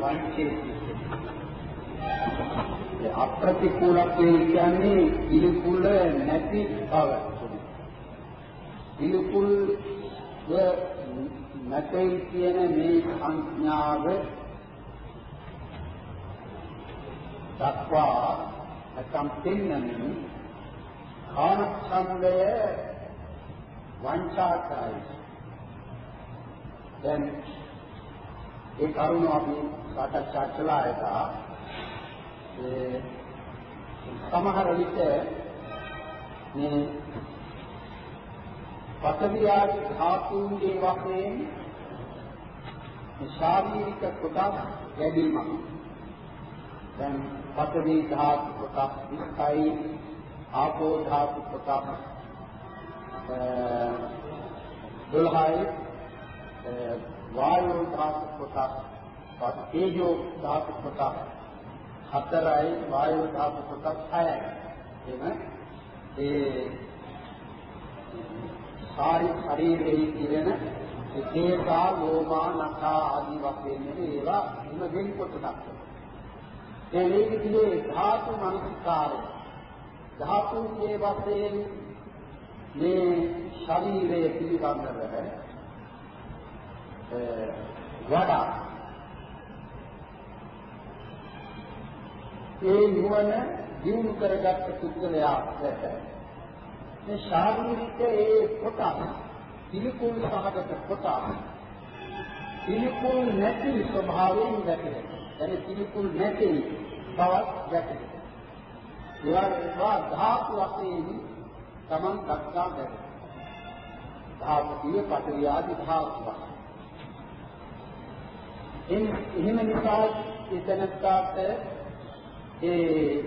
වංචේති. ඒ අප්‍රතිකූලත්වය කියන්නේ පිළිකුල නැති බව. පිළිකුල් නැtei කියන මේ සංඥාව දක්වා නැත්නම් පෙන්වන්නේ කාමච්ඡන්දය වංචාකාරයි. දැන් ඒ කරුණ අපි සාකච්ඡා කළා එක ඒ සමහර විට මේ පතවියාදි ධාතුන්ගේ වශයෙන් ශාරීරික කොටස් වැඩිමක් දැන් පතවි ධාතු කොටස් 20යි ආපෝ ධාතු කොටස් 12යි වායු ධාතු කොටස් තේජෝ ධාතු කොටස් හතරයි වායු ධාතු කොටස් හයයි. එන ඒ සාරි ශරීරයේ තියෙන දේසා ලෝමා නඛා ආදී වශයෙන් ඒවා හිම වෙනකොට දක්වනවා ඒ විදිහේ ධාතු මනස්කාරය ධාතුන්ගේ වශයෙන් මේ ශරීරය පිළිබඳව වඩා ඒ නුවණ දිනු කරගත් පුද්ගලයාට මේ ශාරීරික ඒ කොට පිළිකුල් සහගත කොට පිළිකුල් නැති ස්වභාවයෙන් දැකේ. එනි පිළිකුල් නැති බවක් දැකේ. ඒවා ධාතු වශයෙන් Taman දක්වා දැකේ. ධාතුයේ පතරි ආදි ධාතුව. එන් එහෙම නිසා ඒ තනත්තාට ඒ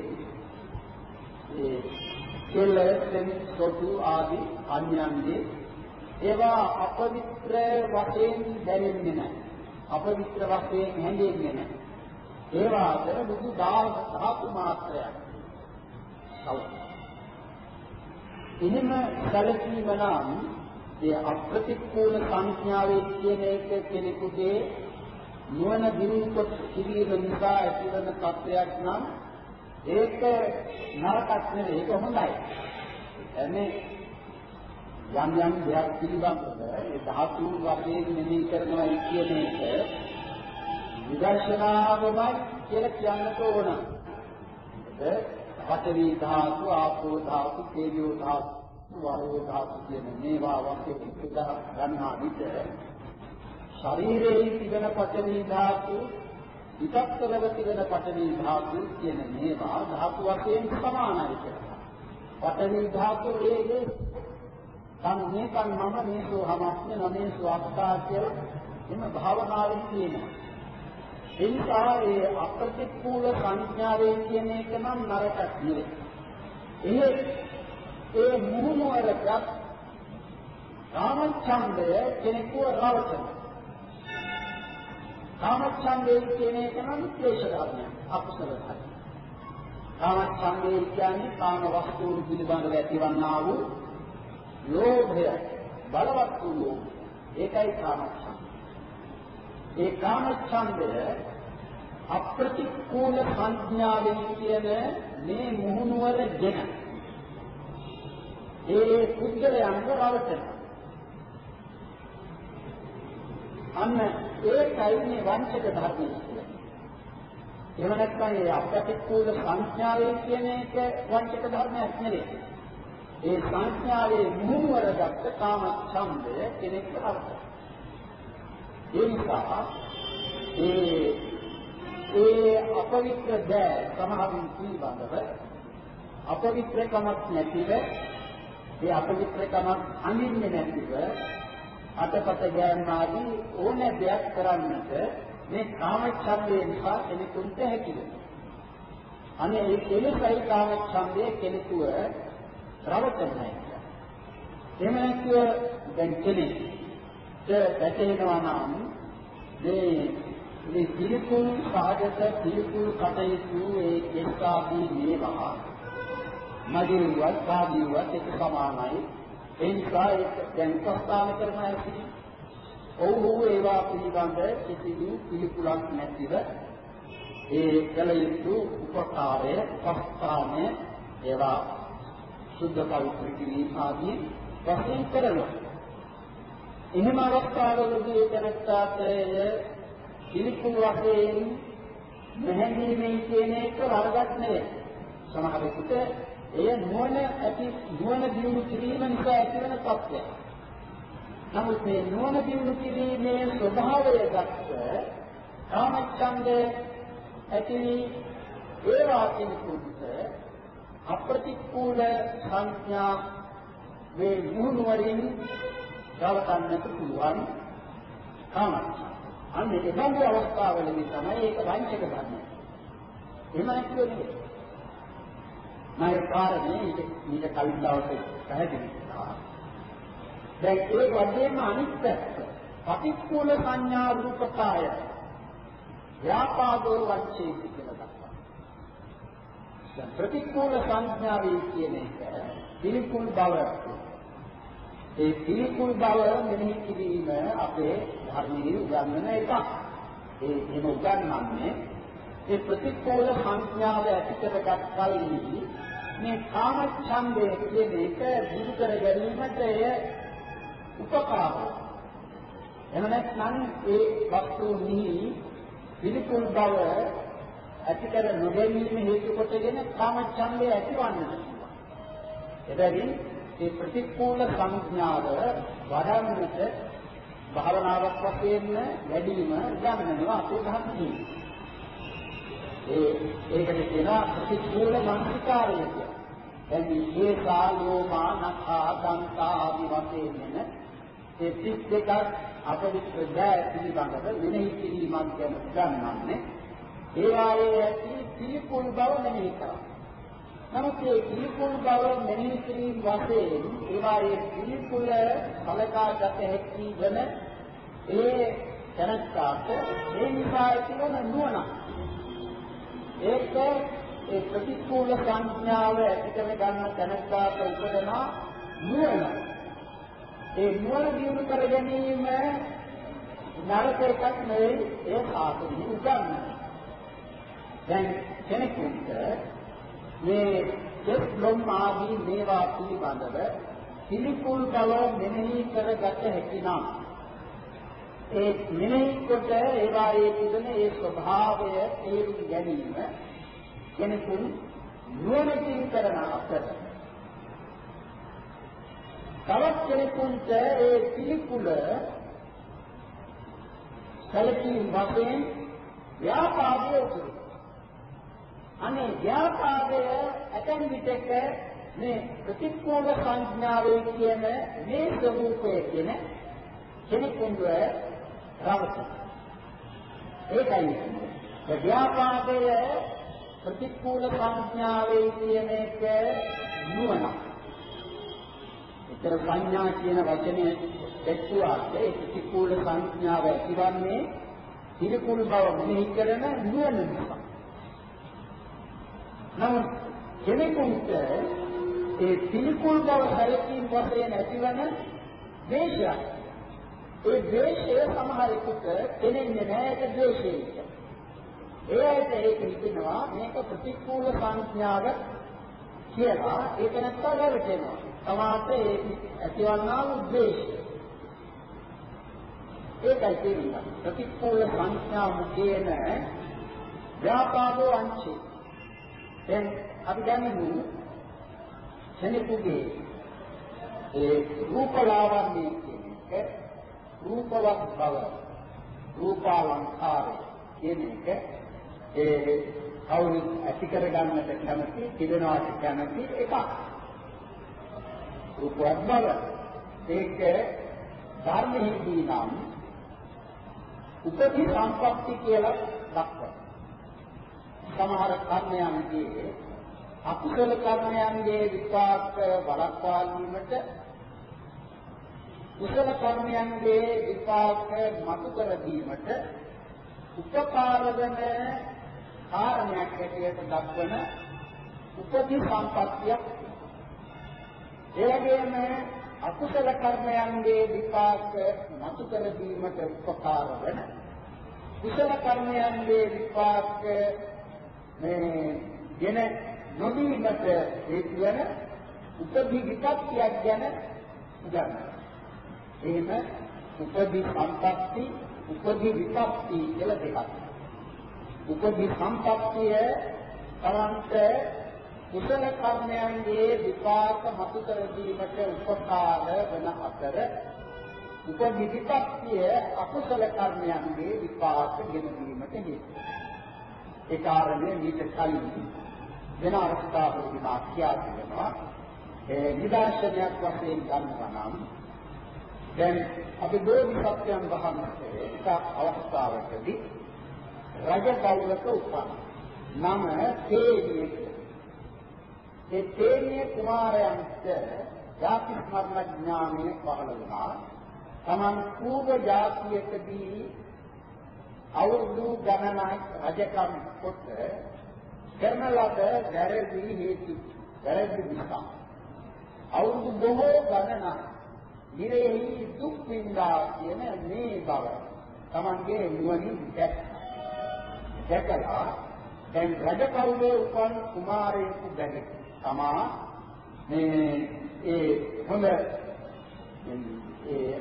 ඒ කෙලෙන් සොටු ආදී අන්‍යයන්ගේ ඒවා අපවිත්‍ර වශයෙන් දැනෙන්නේ නැහැ. අපවිත්‍ර වශයෙන් හැඟෙන්නේ නැහැ. ඒ වාතර බුදු ධාතු මාත්‍රයක්. එහෙම සැලකීම නම් ඒ අප්‍රතිකූල සංඥාවේ කියන එක කෙනෙකුගේ නුවණ දිනුකොට කිරීම නිසා ඇතිවන තත්වයක් නම් ඒක නරකක් නෙවෙයි ඒක හොඳයි. එන්නේ යම් යම් දෙයක් පිළිබඳව ඒ ධාතු වශයෙන් මෙහි කරනවා කියන එක විදර්ශනාවමයි කියලා කියන්නට ඕන. ඒක පඨවි ධාතු, ආපෝ ධාතු, තේජෝ ධාතු, වායෝ ධාතු කියන මේවා වශයෙන් එකදා ගන්නා විට ශරීරයේ තිබෙන පඨවි ධාතු, විතක්කරව තිබෙන පඨවි ධාතු කියන මේවා ධාතු වශයෙන් සමානයි කියලා. පඨවි ධාතු ඒකේ සම්මේකන් මම මේසෝ හමස්න නමේසෝ අක්ඛා කියලා එම භාවනාවෙන් කියනවා. එනිසා ඒ අප්‍රතිකූල සංඥාවේ කියන එක නම් නරකක් නෙවෙයි. ඒ ඒ මුහුණුවරට කාමච්ඡන්දය කෙනෙකුව රවටන. කාමච්ඡන්දය කියන එක නම් ක්ලේශ ධර්මයක්, අකුසල ධර්මයක්. කාමච්ඡන්දය කියන්නේ කාම වස්තුන් පිළිබඳව ඇතිවන්නා වූ ලෝභය, බලවත් වූ ලෝභය. ඒකයි කාමච්ඡන්දය. ඒ කාමච්ඡන්දය අප්‍රතිකූල සංඥාවෙන් කියන මේ මුහුණුවරගෙන ඒ පුද්ගලයන්ව රවටන අන්න ඒකයි මේ වංචක ධර්මය කියන්නේ. එහෙම නැත්නම් මේ අප්‍රතිකූල සංඥාවෙන් කියන එක වංචක ධර්මයක් නෙවෙයි. ඒ සංඥාවේ මුහුණුවරගත් කාමච්ඡන්දය කෙනෙක් රවටන. ඒ නිසා ඒ ඒ අපවිත්‍ර දෑ සමහරින් පිළිබඳව අපවිත්‍රකමක් නැතිව ඒ අපවිත්‍රකමක් අඳින්නේ නැතිව අතපත ගෑන්නාදී ඕන දෙයක් කරන්නට මේ කාමච්ඡන්දේ නිසා කෙනෙකුට හැකියි. අනේ ඒ කෙලෙසයි කාමච්ඡන්දේ කෙනෙකුව රවටන්නේ. එහෙම නැත්නම් දැන් කෙනෙක් වැටෙනවා නම් මේ මේ පිළිකුල් සාගත පිළිකුල් කටයුතු ඒ එක්කාදී මේවා මගින්වත් සාදීවත් එක සමානයි ඒ නිසා ඒක දැන් ප්‍රස්තාව කරන ඇති ඔව්හු ඒවා පිළිබඳ කිසිදු පිළිකුලක් නැතිව ඒ කල යුතු උපකාරය, උපස්ථානය ඒවා සුද්ධ පවිත්‍ර කිරීම ආදී වශයෙන් කරනවා. එහෙම අවස්ථාවලදී ඒකනත්තාට පිළිකුල් වශයෙන් මෙහෙඳීමේ කියන එක වරදක් නෙවෙයි. සමහර විට එය නුවණ ඇති නුවණ දියුණු කිරීම නිසා ඇතිවන තත්ත්වයක්. නමුත් මේ නුවණ දියුණු කිරීමේ ස්වභාවය දක්ව කාමච්ඡන්ද ඇති ඒවා කෙනෙකුට අප්‍රතිකූල සංඥා මේ නුවණවලින් ගවතන්නට පුළුවන් කාමච්ඡන්ද. අන්න ඒ බඳු අවස්ථාවලදී තමයි ඒක වංචක ධර්මය. එහෙම නැතිව නෙවෙයි. මම කාරණේ ඊට ඊට කලින් දවසේ පැහැදිලි කළා. දැන් ඒ වගේම අනිත් පැත්ත පටිච්චෝල සංඥා රූපකාය ව්‍යාපාදෝ වංචේති කියලා දක්වනවා. දැන් ප්‍රතිකූල සංඥාවේ කියන එක පිළිකුල් බව ඒ පිළිකුල් බව මෙනෙහි කිරීම අපේ ධර්මයේ උගන්වන එකක්. ඒ එහෙම උගන්වන්නේ ඒ ප්‍රතිකූල සංඥාව ඇති කරගත් කල්හි මේ කාම ඡන්දය කියන එක දුරු කර ගැනීමට එය උපකාරයි. එහෙම නැත්නම් ඒ වස්තුන්හි පිළිකුල් බව ඇති කර නොගැනීම හේතු කොටගෙන කාම ඡන්දය ඇතිවන්නට. එබැවින් ඒ ප්‍රතිකූල සංඥාව වඩන්නට භාවනාවක් වශයෙන් වැඩිම ගන්නනවා අපේ ධර්මයේ. ඒ ඒකට කියනවා ප්‍රතිකූල මානසිකාරය කියලා. දැන් මේ සාලෝමා නඛා දන්තා ආදි වශයෙන් නෙන ඒ 32ක් අපවිත්‍ර දෑ පිළිබඳව මෙනෙහි කිරීමක් ගැන ගන්නන්නේ ඒ වායේ ඇති පිළිකුල් බව මෙනෙහි කරනවා. නමුත් මේ පිළිකුල් බව මෙනෙහි කිරීම වශයෙන් ඒවායේ පිළිකුල සලකාගත හැකි වන ඒ දැනස්කාට ඒ නිසා ඇතිවන නුවණ ඒක ඒ ප්‍රතිකූල සංඥාව ඇති කර ගන්න දැනස්කාට උපදන නුවණ ඒ නුවණ දිනු කර ගැනීම නරක එකක් නෙවෙයි ඒ සාසනෙ උගන්වන්නේ දැන් කෙනෙකුට මේ දෙස් ලොම් ආදී මේවා පිළිබඳව පිළිකුල් බව මෙනෙහි කරගත හැකි නම් ඒ මෙනෙහි කොට ඒවායේ තිබෙන ඒ ස්වභාවය තේරුම් ගැනීම කෙනෙකුන් නුවණකින් කරන අතර තවත් කෙනෙකුට ඒ පිළිකුල සැලකීම් වශයෙන් ව්‍යාපාදයේ උතුරු අනේ ව්‍යාපාදය ඇතන් විටක මේ ප්‍රතිකූල සංඥාවේ කියන මේ ස්වરૂපයේ කියන කෙනෙකුන්ව රවත ඒකයි. ව්‍යාපාදය ප්‍රතිකූල සංඥාවේ කියන එක නුවණ ඒතර සංඥා කියන වචනේ දැක්ුවාට ඒ ප්‍රතිකූල සංඥාව ඇතිවන්නේ පිළිකුල් බව මෙහි කරන නුවණ නිසා. නමුත් කෙනෙකුට ඒ පිළිකුල් බව හැලකීම් වශයෙන් ඇතිවන ද්වේෂය. ඒ ද්වේෂය සමහරෙකුට කෙනෙන්නේ නැහැ ඒක ද්වේෂය. ඒකට ඒක හිතෙනවා මේක ප්‍රතිකූල සංඥාව කියලා ඒක නැත්තම් වැරදෙනවා. සමහරට ඒ ඇතිවන්නා වූ ද්වේෂය. ඒකයි කියන්නේ ප්‍රතිකූල සංඥාව කියන ව්‍යාපාදෝ අංචේ දැන් අපි ගනිමු කෙනෙකුගේ ඒ රූපලාවන්‍ය කියන එක රූපවත් බව රූපාලංකාරය කියන එක ඒ කවුරුත් ඇති කර ගන්නට කැමති තිබෙනවාට කැමති එකක්. රූපවත් බව. ඒක ධර්මෙහිදී නම් උපති සම්පatti කියලා දක්වනවා. සමහර කර්මයන්ගේ අකුසල කර්මයන්ගේ විපාක වළක්වා ගැනීමට කුසල කර්මයන්ගේ විපාක මතු කර දීමට උපකාර වන කාරණයක් හැටියට දක්වන උපදී සම්පත්තියක් ඒ වගේම අකුසල කර්මයන්ගේ විපාක නතු කර දීමට උපකාර වන කුසල කර්මයන්ගේ විපාක මේ ගෙන නොදීමට හේතු වන උපදි විපත්තියක් ගැන උගන්වනවා. එහෙම උපදි සම්පatti උපදි විපත්ති කියලා දෙකක්. උපදි සම්පත්තිය තමන්ට කුසල කර්මයන්ගේ විපාක මතු කර දීමට උපකාර වන අතර උපදි විපත්තිය අකුසල කර්මයන්ගේ විපාක ගෙන දීමට හේතු. ඒ කාරණේ මේක කලින් වෙන අවස්ථාවකදී මා කියා තිබෙනවා. ඒ නිදර්ශනයක් වශයෙන් ගන්නවා නම් දැන් අපි බෝධිසත්වයන් වහන්සේ එක අවස්ථාවකදී රජ කවුලක උපන්. නම තේනිය. ඒ තේනිය කුමාරයන්ට ජාති ස්මරණ ඥානය පහළ වුණා. Taman පූර්ව ජාතියකදී අවුරුදු ගණනක් රජකම් කොට කරන ලද වැරදි හේතු වැරදි නිසා අවුරුදු බොහෝ ගණනක් නිරෙහි දුක් විඳා කියන මේ බව Tamange නුවණින් දැක්ක. දැකලා දැන් රජකරුවේ උපන් කුමාරයෙකු දැක තමා මේ ඒ හොඳ ඒ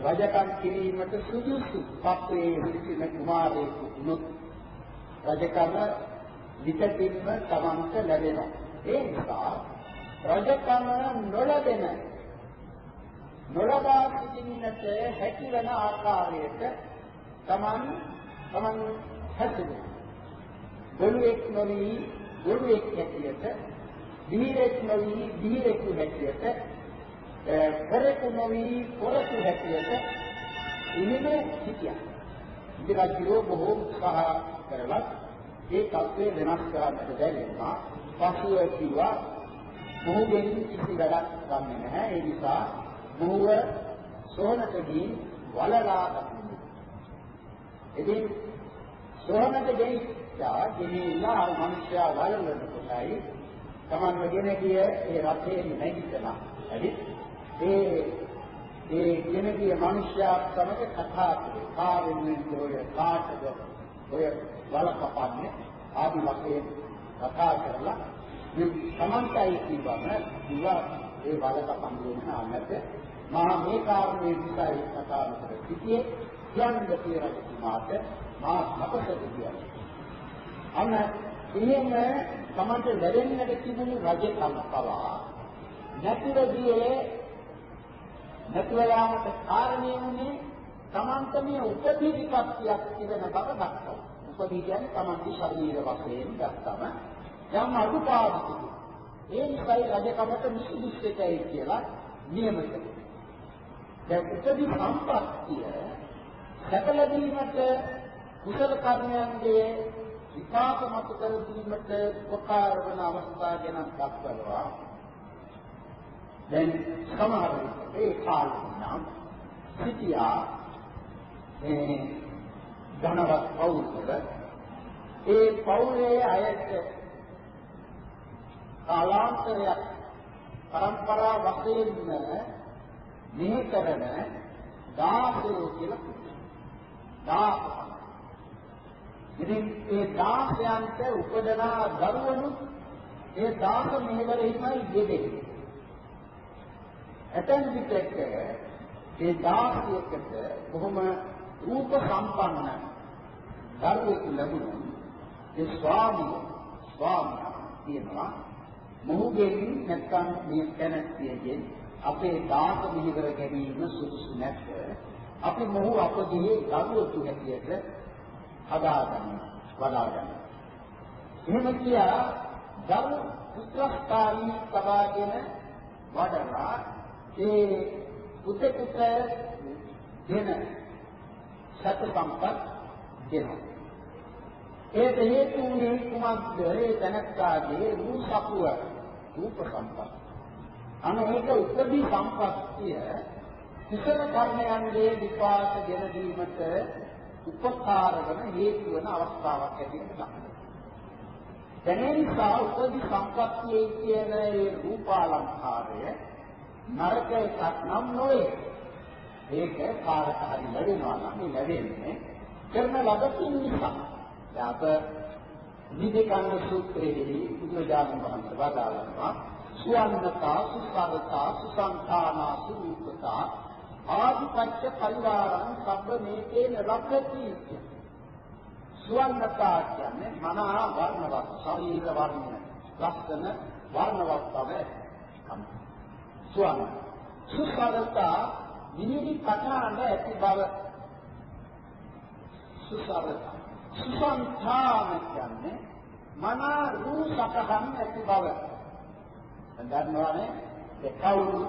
රජකම් කිරීමට සුදුසු පත්‍රයේ විසින කුමාරයෙකු වුණොත් රජකම විකටින්ම තමන්ට ලැබෙනවා. ඒ නිසා රජකම නොලැබෙන නොලබා සිටින්නට හැකිවන ආකාරයට තමන් තමන් හැසිරෙනවා. ගොළුෙක් නොවි ගොළුෙක් හැටියට, දීරෙක් නොවි දීරෙකු හැටියට, පොරෙකු නොවි පොරෙකු හැටියට ඉන්නේ සිටියා. ඉතින් බොහෝ උත්සාහ කරලා ඒ තත්ත්වය වෙනස් කරන්නට බැරිුණා. පසුව කිව්වා මොහුගෙන් කිසි වැඩක් ගන්නෙ නැහැ. ඒ නිසා මොහුව සෝනකදී වලලා දක්වනවා. ඉතින් සෝනක දෙයියා ගෙනිලා අර මිනිස්සයා වලලන කොටයි Taman ගෙන ගිය ඒ රථේ නැගිටලා. හරි? ඒ ඒ ගෙන ගිය මිනිස්සයා සමග කතා කරේ. කාවෙන්නේ ඔය කාටද ඔය වල කපන්නේ ආදි වශයෙන් කතා කරලා මේ Tamanටයි කියවම කිව්වා ඒ වල කපන්නේ නැහැමද මා මේ කාරණේ නිසා ඒ කතා කර සිටියේ කියන්න තියෙනතුමාට මා අපසට කියන්නේ අන්න එහෙම Tamanට ලැබෙන්නට තිබුණු රජකම් පවා නැතිවදී නැතිව යාමට කාරණේ වුණේ Tamanta මේ උපදී විපත්තියක් තිබෙන බව දක්වනවා. උපදී කියන්නේ Tamante ශරීර වශයෙන් ගත්තම යම් අදුපාදිතක. ඒ නිසායි රජකමට නිසුදුස්සේකයි කියලා නියම කරනවා. දැන් උපදී සම්පත්තිය සැකලදීමට කුසල කර්මයන්ගේ විපාක මත කර දීමට උපකාර වන අවස්ථා ගැන දක්වනවා. දැන් සමහර ඒ කාලේ නම් සිටියා මේ ධනවත් පවුල්වල ඒ පවුලේ අයට කාලාන්තරයක් પરම්පරා වශයෙන් මෙහි කරන දාසයෝ කියලා දාස ඉතින් ඒ දාසයන්ට උපදනා දරුවනු ඒ දාස මෙහෙවරෙහිමයි යෙදෙන්නේ ඇතැම් විටක ඒ දාසියකට බොහොම රූප සම්පන්න දරුවෙක් ලැබුණා. ඒ ස්වාමිය ස්වාමියා කියනවා මොහුගෙන් නැත්තම් මේ තැනැත්තියගෙන් අපේ දාස මිහිවර ගැනීම සුදුසු නැත. අපි මොහු අපගේ දරුවෙකු හැටියට හදාගන්න වඩාගන්න. එහෙම කියා දරු පුත්‍රස්ථානී සබාගෙන වඩලා ඒ පුතෙකුට දෙන සත සම්පත් දෙනවා. ඒට හේතු වුණේ කුමක්ද? ඒ තනත්තාගේ රූපපුව රූප සම්පත්. අනේක උපදී සම්පත්තිය කුසල කර්මයන්ගේ විපාක ගෙන දීමට උපකාර වන හේතු වන අවස්ථාවක් ඇතිවෙන ගන්න. දැනෙන නිසා උපදී සම්පත්තියේ කියන ඒ රූපාලංකාරය නරක එකක් නම් නොවේ. ඒක කාටත් හරි ලැබෙනවා නම් මේ ලැබෙන්නේ කරන ලබකින් නිසා. යාප විදේකන්ද සූත්‍රයේදී බුදුරජාණන් වහන්සේ වදාළනවා සුවන්නතා සුසරතා සුසංඛානා සුවිපතා ආදිපච්ච පරිවාරං සබ්බ මේකේන රක්ඛති සුවන්නතා කියන්නේ මනා වර්ණවත් ශරීර වර්ණය ලස්සන වර්ණවත් බව. සුවන්න. සුසරතා විනිවිද කතාන ඇති බව. සුසරතා. සුසංඛාන කියන්නේ මනා රූප සතහන් ඇති බව. දන්නවනේ ඒ කවුරු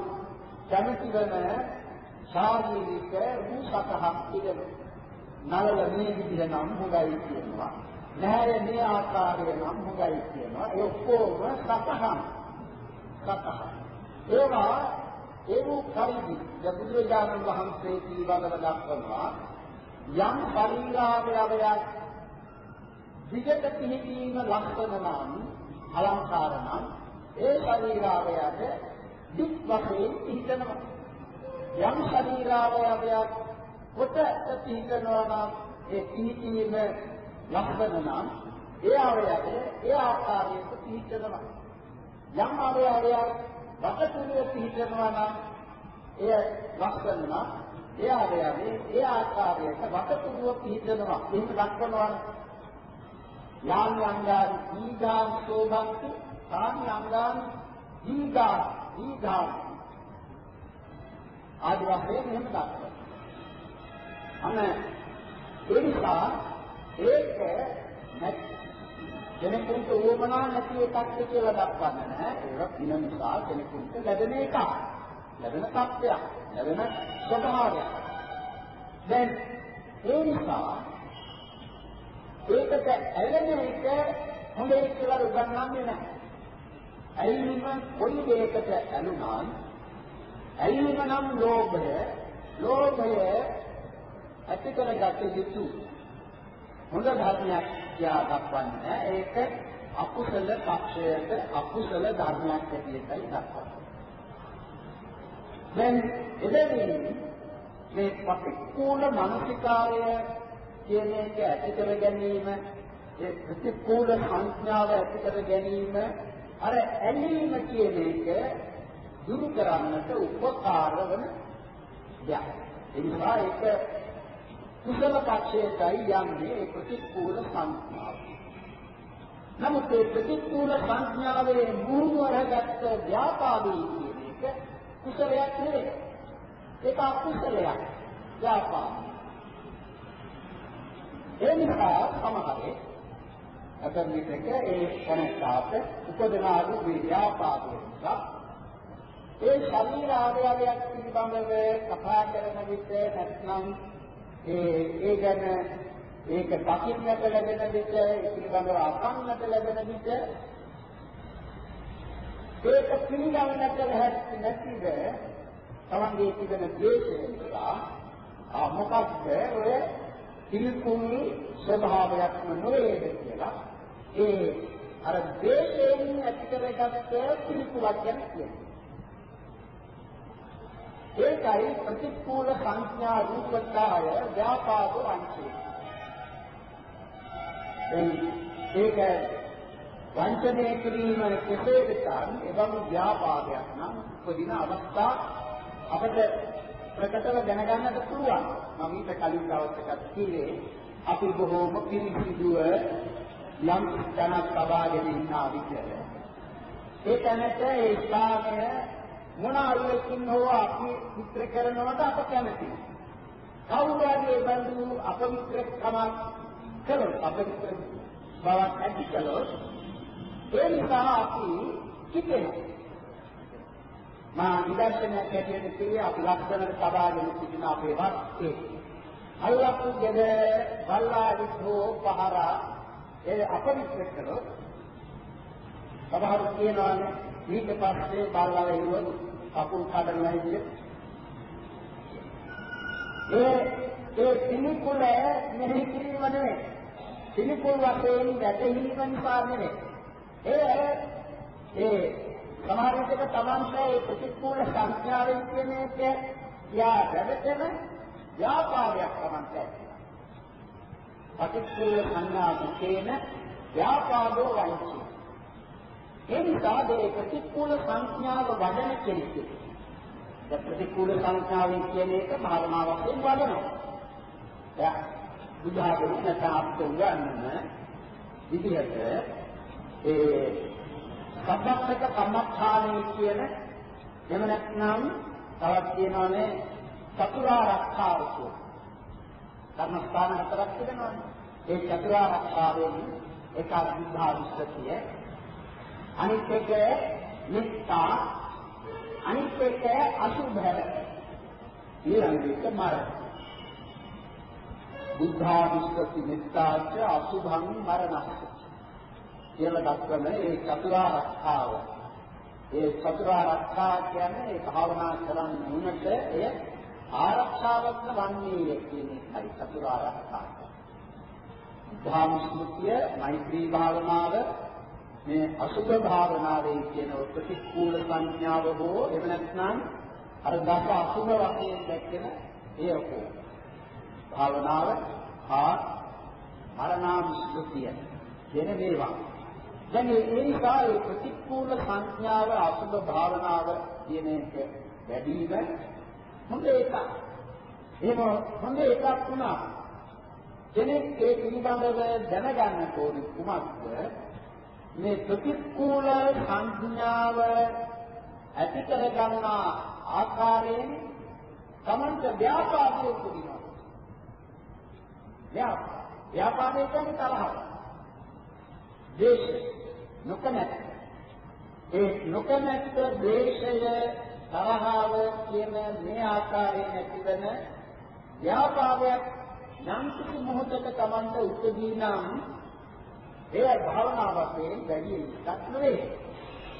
කැමති වෙන ශාරීරික රූපසතහක් ඉගෙන නලල මේ විදිහ නම් හොඳයි කියනවා. නැහැ මේ ආකාරය නම් හොඳයි කියනවා. ඒ ඔක්කොම සතහන් සතහන් ඒවා ඒ වූ පරිදි බුදුරජාණන් වහන්සේ පිළිබඳව දක්වනවා. යම් ශරීරාවයවයක් විගත පිහිටීම ලක්ෂණ නම් අලංකාර නම් ඒ ශරීරාවයට දික් වශයෙන් පිහිටනවා. යම් ශරීරාවයයක් කොට පිහිටනවා නම් ඒ පිහිටීම ලක්ෂණ නම් ඒ අවයවය ඒ ආකාරයට පිහිටනවා. යම් අවයවයක් වටකුලිය පිහිටනවා නම් එය ලක්ෂණ නම් ඒ අවයවයේ ඒ ආකාරයට වටකුලිය පිහිටනවා. එහෙම දක්වනවා යාම් යංගාන් ඊගාන් සෝභන්ති තානි අංගාන් දීගා දීගා ආදි වශයෙන් එහෙම දක්වනවා. අන්න ඒ නිසා ඒක කෙනෙකුට උවමනා නැති එකක් කියලා දක්වන්න නෑ. ඒක දින නිසා කෙනෙකුට ලැබෙන එකක්. ලැබෙන තත්ත්වයක්. ලැබෙන ස්වභාවයක්. දැන් ඒ නිසා ඒකට ඇලෙන එක හොඳයි කියලා උගන්වන්නේ නැහැ. ඇලීම කොයි දෙයකට ඇලුනාන් ඇලීම නම් ලෝභය? ලෝභය ඇති කරගත යුතු. හොඳ ධර්මයක් කියා දක්වන්නේ ඒක අකුසල පක්ෂයට අකුසල ධර්මයක් හැටියටයි දක්වන්නේ. දැන් එදෙමින් මේ ප්‍රතිකූල මානසිකාරය කියන එක ඇති කර ගැනීම ඒ ප්‍රතිකූල සංඥාව ඇති කර ගැනීම අර ඇලීම කියන එක දුරු කරන්නට උපකාර වන දෙයක්. ඒ නිසා ඒක කුසල පක්ෂයටයි යන්නේ ඒ ප්‍රතිකූල සංඥාව. නමුත් ඒ ප්‍රතිකූල සංඥාවේ මූලවරගත් ව්‍යාපාදී කියන එක කුසලයක් නෙවෙයි. ඒක අකුසලයක්. ව්‍යාපාද. ඒ නිසා සමහරේ අතන විටක ඒ කනකාට උපදනාදී ව්‍යාපාදේ නිසා ඒ ශරීර ආවයවයක් පිළිබඳව කතා කරන විට නැත්නම් ඒ ඒ ගැන ඒක දකින්නට ලැබෙන විට ඒ පිළිබඳව අසන්නට ලැබෙන විට ඒක පිළිගන්නට නැතිව තමන්ගේ තිබෙන ද්වේෂය නිසා. ආ මොකක්ද? ඔය පිළිකුල් ස්වභාවයක්ම නොවේද කියලා. ඒ අර දේශයෙන් ඇති කරගත්ත පිළිකුලක් ගැන කියනවා. ඒකයි ප්‍රතිකූල සංඥා රූපකාය ව්‍යාපාද වංචේ. ඒක වංචනය කිරීම කෙසේ වෙතත් එවම ව්‍යාපාදයක් නම් උපදින අවස්ථා අපිට ප්‍රකටව දැනගන්නට පුළුවන්. මම ඊට කලින් දවසකට කිව්වේ අපි බොහෝම පිළිසිදුව යම් තැනක් ලබාගෙන ඉන්නා විදිහට ඒ තැනට ඒ ස්ථානය මොන අරුවකින් හෝ අපි මිත්‍ර කරනවට අප කැමතියි. කවුරු හරි ඒ බඳු අපවිත්‍රකමක් කළොත් අපවිත්‍ර බවක් ඇති කළොත් ඒ නිසා අපි කිපෙනවා. මා නිදර්ශනයක් හැටියට කියේ අපි ලක්ෂණට සබාගෙන සිටින අපේ වත්තේ. අල්ලපු ගෙද බල්ලාදි හෝ පහරා ඒ අපවිත්‍ර කළොත් සමහරු කියනවානේ ඊට පස්සේ බල්ලා එළුව කකුල් කඩනවා කිය. ඒ ඒ පිළිකුල මෙහි කිරීම නෙවෙයි. පිළිකුල් වශයෙන් වැටහීම නිසා නෙවෙයි. ඒ ඒ සමහර විටක Tamante ඒ ප්‍රතිකූල සංඥාවෙන් කියන එක යා රැවටෙන ව්‍යාපාරයක් Tamante ප්‍රතිකූල සංඥා දුකේන ව්‍යාපාදෝ වයිචි ඒ නිසා මේ ප්‍රතිකූල සංඥාව වඩන කෙනෙක්. දැන් ප්‍රතිකූල සංඥාවෙන් කියන එක භාවනා වශයෙන් වඩනවා. දැන් බුදුහාමුදුරුවෝ නැත්නම් අපිට උගන්වන විදිහට ඒ සබ්බත්තක කම්මඨානේ කියන එහෙම නැත්නම් තවත් කියනවානේ චතුරාර්යක්ඛාව කියන කර්මස්ථාන හතරක් තිබෙනවානේ. ඒ චතුරාර්යක්ඛාවෙන් එකක් බුද්ධා විශ්වතිය අනිත් එක නිත්තා අනිත් එක අසුභය ඊළඟට මරණ බුද්ධාවිස්සති නිත්තාච අසුභං මරණස්ස කියලා දක්වන ඒ චතුරාර්යතාව. ඒ චතුරාර්යතා කියන්නේ ඒ භාවනා කරන මුනට එය ආරක්ෂාවක් වන්නේ කියන එකයි චතුරාර්යතා. ධාම්ස්මෘතිය මෛත්‍රී භාවනාව මේ අසුභ භාවනාවේ කියන ප්‍රතිකූල සංඥාව හෝ එහෙම නැත්නම් අර දස අසුභ වශයෙන් දැක්කන ඒ ඔකෝ භාවනාව හා මරණානුස්මෘතිය කියන මේවා. දැන් ඒ නිසා ඒ ප්‍රතිකූල සංඥාව අසුභ භාවනාව කියන එක වැඩිම හොඳ එකක්. එහෙම හොඳ එකක් වුණා. කෙනෙක් ඒ පිළිබඳව දැනගන්න ඕනේ කුමක්ද? මේ ප්‍රතිකූල සංඥාව ඇති කරගන්නා ආකාරයෙන් තමන්ට ව්‍යාපාරය උපදිනවා. ව්‍යාපාර. ව්‍යාපාරය කියන්නේ තරහව. ද්වේෂය. නොකමැත්ත. ඒ නොකමැත්ත ද්වේෂය තරහව කියන මේ ආකාරයෙන් ඇතිවන ව්‍යාපාරයක් යම් කිසි මොහොතක Tamanta උපදී නම් ඒ භාවනාවයෙන් වැඩි එකක් නෙවෙයි.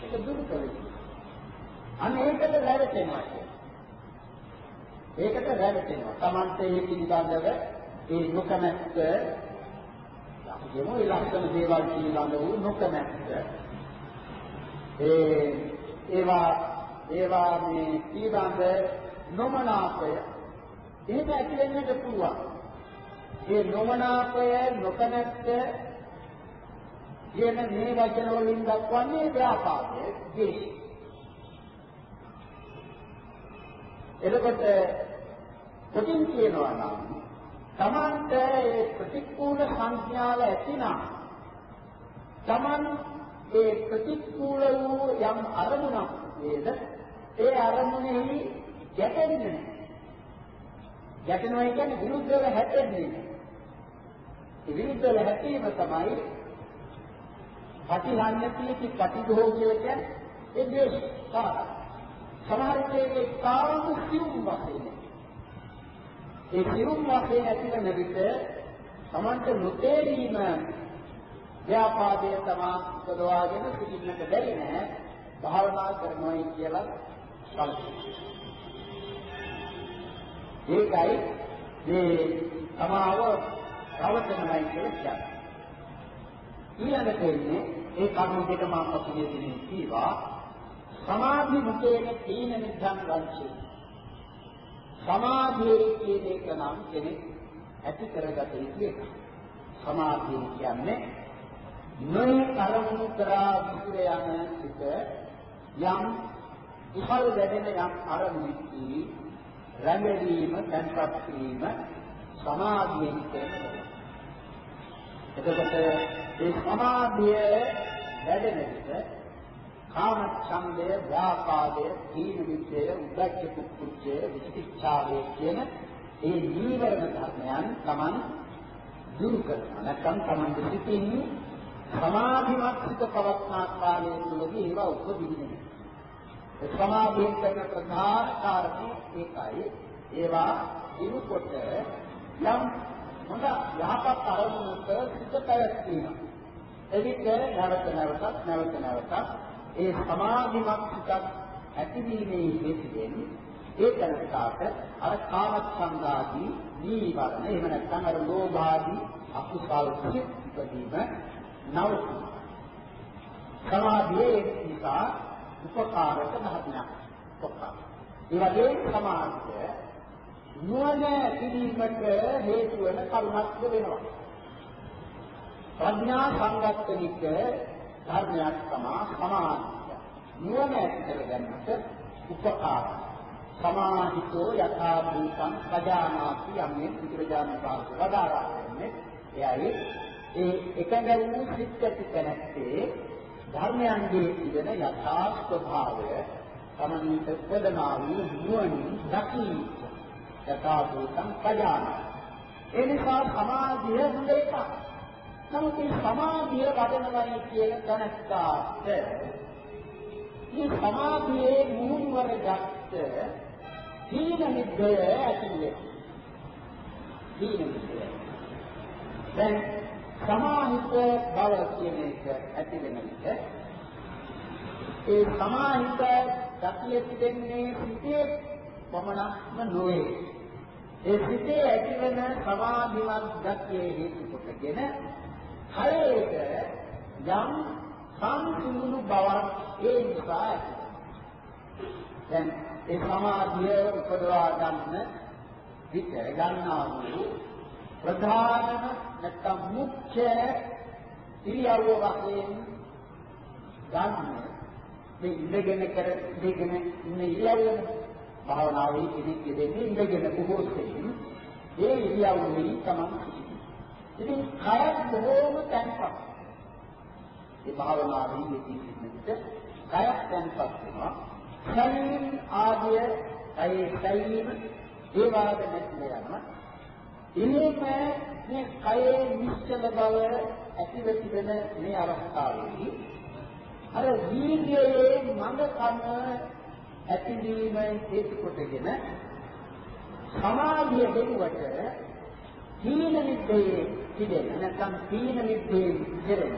ඒක දුරු කරගන්න. අන්න ඒකට රැවටෙනවා. ඒකට රැවටෙනවා. Tamanta ඒ පිළිබඳව ඒ නොකමැත්ත යම් ඒ ලක්ෂණ දේවල් පිළිබඳ වූ නොකමැත්ත ඒ ඒවා ඒවා මේ පිළිබඳ නොමනාපය එහෙම ඇති වෙන්නට පුළුවන් ඒ නොමනාපය නොකමැත්ත කියන මේ වචන වලින් දක්වන්නේ ව්‍යාපාරය දේශය එතකොට කොටින් කියනවා නම් තමන්ට ඒ ප්‍රතිකූල සංඥාව ඇතිනම් තමන් ඒ ප්‍රතිකූල වූ යම් අරමුණක් වේද ඒ අරමුණෙහි ගැටෙන්නේ නැහැ. ගැටෙනවා කියන්නේ විරුද්ධව හැටෙන්නේ නැහැ. ඒ විරුද්ධව හැටීම තමයි පටිහාන්‍යතිති කටිදෝ කියලා කියන්නේ ඒ දේශ කාරණා. සමහර විටේ කාම සිවුම් වශයෙන් ඒ සිරුම් වශයෙන් ඇතිවන විට Tamante නොතේරීම ව්‍යාපාදයේ තමා උපදවාගෙන සිටින්නට බැරි නෑ භාවනා කරනවායි කියලා කල්පනා. ඒකයි මේ තමාව රවටනයි කියලා කියන්නේ. ඊළඟට එන්නේ ඒ කරුණු දෙක මම පසුගිය දිනේ කීවා සමාධි මුකේන තීන නිද්ධන් වංචේ සමාධිය කියන එක නම් කෙනෙක් ඇති කරගත යුතු එකක්. සමාධිය කියන්නේ මේ අරමුණු කරා විතර යන සිට යම් ඉහළ වැඩෙන යම් අරමුණකි රැඳවීම තැන්පත් වීම සමාධියෙන් කියන්නේ. එතකොට ඒ සමාධිය වැඩෙන විට කාම ඡන්දය, ව්‍යාපාදය, දීන විචය, උද්දච්ච කුච්චය, විචිකිච්ඡාවය කියන ඒ නීවරණ ධර්මයන් Taman දුරු කරනවා. නැත්නම් Taman දෙසිතින් සමාධිමත් සිත පවත්නා කාලයේ තුලදී ඒවා උපදින්නේ. ඒ සමාධියෙන් කරන ප්‍රධාන කාරණේ ඒකයි. ඒවා දිනුකොට යම් හොඳ යහපත් අරමුණක සිත පැවැත්වීම. එවිට නැවත නැවතත් නැවත නැවතත් ඒ සමාධිමත් සිතක් ඇතිවීමේ හේතුවෙන් ඒ තනකාට අර කාමච්ඡන්දාදී නීවරණ එහෙම නැත්නම් අර ලෝභාදී අකුසල් සිත් ප්‍රතිම නවති සමාධියේ නිසා උපකාරක ධර්මයක්. උපකාර. ඒ වගේම සමාජය නුවණ පිළිමට හේතු වෙන කරුණක් වෙනවා. ප්‍රඥා සංගතනික ධර්මයක් තමයි සමාධිය. නුවණ ඇති කරගන්නට උපකාර. සමාහිතෝ යථා භූතං පජානාති යන්නේ පිටුජාන පාරක වදාරන්නේ. එයයි ඒ එකඟ වූ සිත් ඇති තැනැත්තේ ධර්මයන්ගේ තිබෙන යථා ස්වභාවය තමන්ට උපදනා වූ නුවණින් දකින්න යථා භූතං පජානාති. ඒ නිසා සමාධිය හොඳ එකක්. නමුත් මේ සමාධිය වඩනවයි කියන තැනත්තාට මේ සමාධියේ මුහුණුවර ගත්ත දීන නිද්දය ඇතිවේ. දීන නිද්දය. දැන් සමාහිත බව කියන එක ඇති වෙන විට ඒ සමාහිත ගතිය තිබෙන්නේ සිටේ පමණක්ම නොවේ. ඒ සිටේ ඇතිවන සමාධිමත් ගතිය හේතු කොටගෙන හයේක යම් සංසිඳුණු බවක් ඒ නිසා ඇති. දැන් ඒ සමාධිය උපදවා ගන්න විට ගන්නා වූ ප්‍රධානම නැත්නම් මුඛ්‍ය ඉරියව්ව වශයෙන් ගන්න මේ ඉඳගෙන කර ඉඳගෙන ඉන්න ඉරියව්වනේ භාවනාවේ කෙනෙක් දෙන්නේ ඉඳගෙන බොහෝ සෙයින් ඒ ඉරියව්වෙහි තමයි ඉතින් කයත් බොහෝම තැන්පත්. ඒ භාවනාවෙන් යෙදී සිටිනකොට කයත් තැන්පත් වෙනවා. සැලීම් ආදිය ඒ සැලීම ඒ වාද නැතිව යනවා. ඉනේම මේ කයේ නිශ්චල බව ඇතිව තිබෙන මේ අවස්ථාවේදී අර වීර්යයේ මඟකම ඇතිවීම හේතු කොටගෙන සමාධිය දෙනුවට තීන මිද්දේ තිබෙන නැත්නම් තීන මිද්දේ කෙරෙන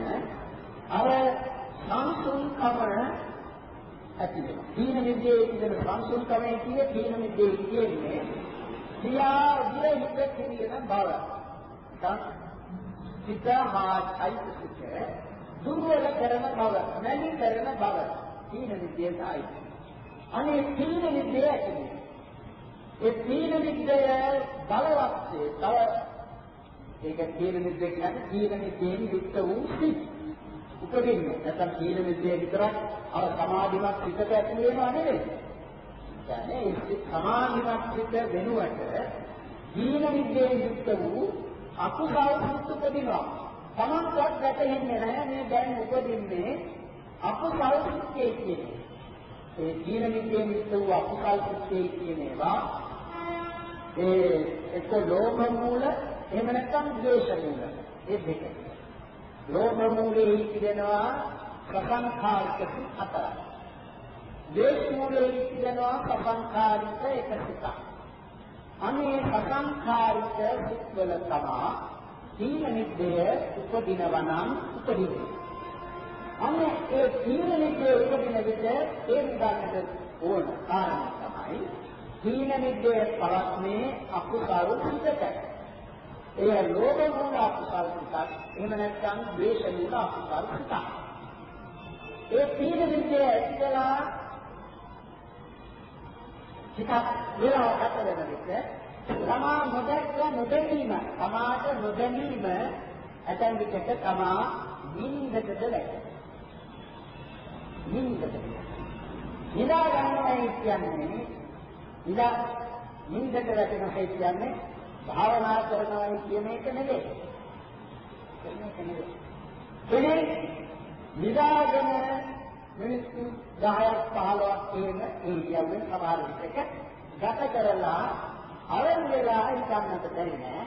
අර සංසුන්කම ඇති වෙනවා. තීන මිද්දේ තිබෙන සංසුන්කමේ කිය තීන මිද්දේ කියන්නේ ක්‍රියා විරහිත කියන බව. සිතහා චෛතසික දුර්වල කරන බව, නැලි කරන බව තීන මිද්දේයි. අනේ තීන මිද්දේ ඇති ඒ තීන මිද්දය බලවත්සේ තව ඒක තීන මිද්දේ කියන්නේ තීන මිද්දේන් යුක්ත වූ සිත්. උපදින්නේ. නැත්නම් තීන මිද්දේ විතරක් අර සමාධිමත් සිතට ඇතුළු වෙනවා නෙවෙයි. කියන්නේ ඒ සමාධිමත් සිත වෙනුවට තීන මිද්දේ යුක්ත වූ අකුසල සිත් උපදිනවා. තමන්වත් වැටහෙන්නේ නැහැ මේ දැන් උපදින්නේ අකුසල සිත්යේ කියන්නේ. ඒ තීන මිද්දේ යුක්ත වූ අකුසල සිත්යේ කියන ඒවා ඒ එක්ක ලෝභ මූල එහෙම නැත්නම් ද්වේෂ මූල. ඒ දෙක. ලෝභ මූලයේ තිබෙනවා ප්‍රසංඛාරික හතරක්. ද්වේෂ මූලයේ තිබෙනවා ප්‍රසංඛාරික එකසිත. අනේ ප්‍රසංඛාරික සිත්වල තමා තීන නිද්දය උපදිනවා නම් උපදිනවා. අනේ ඒ තීන නිද්දය උපදින විට ඒ විදිහට ඕන කාරණා තමයි තීන නිද්දේ පවත්නේ අකුසල සිතට. ඒ ලෝභ මූල අකුසල සිතක් එහෙම නැත්නම් ද්වේෂ මූල අකුසල සිතක්. ඒ තීන විද්‍ය ඇත්තලා සිතක් වේලාව ගත වෙන විට තමා නොදැක්ක නොදැනීම තමාට නොදැනීම ඇතැම් විටක තමා නිින්දටද වැටෙනවා. නිින්දට. නිදා ගන්නයි කියන්නේ නිදා නිින්දට වැටෙනවා කියන්නේ භාවනා කරනවා කියන එක නෙවෙයි. ඒක නෙවෙයි. කෙනෙක් නිදාගෙන මිනිත්තු 10ක් 15ක් කියන ඒ කියන්නේ සමහර විටක ගත කරලා අවල් වෙලා හිතන්නට බැරි නෑ.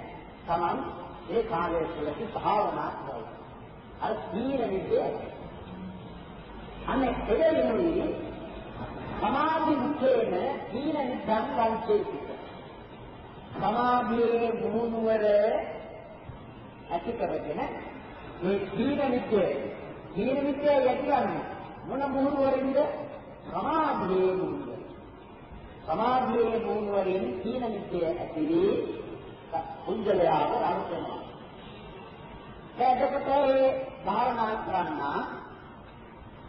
Taman ඒ කාලය තුළදී භාවනා කරනවා. අර සීල විද්‍යාව. අනේ එදෙනුයි සමාධි මුඛේන දීන නිදන් වංචේ සමාධියේ මුහුණුවර ඇති කරගෙන මේ දීන නිත්‍ය දීන නිත්‍ය යටිවන්නේ මොන මුහුණුවරින්ද? සමාධියේ මුහුණුවර. සමාධියේ මුහුණුවරින් දීන නිත්‍ය ඇතිවි කුංජලයාව රහතනවා එතකොට ඒ භාවනා කරන්න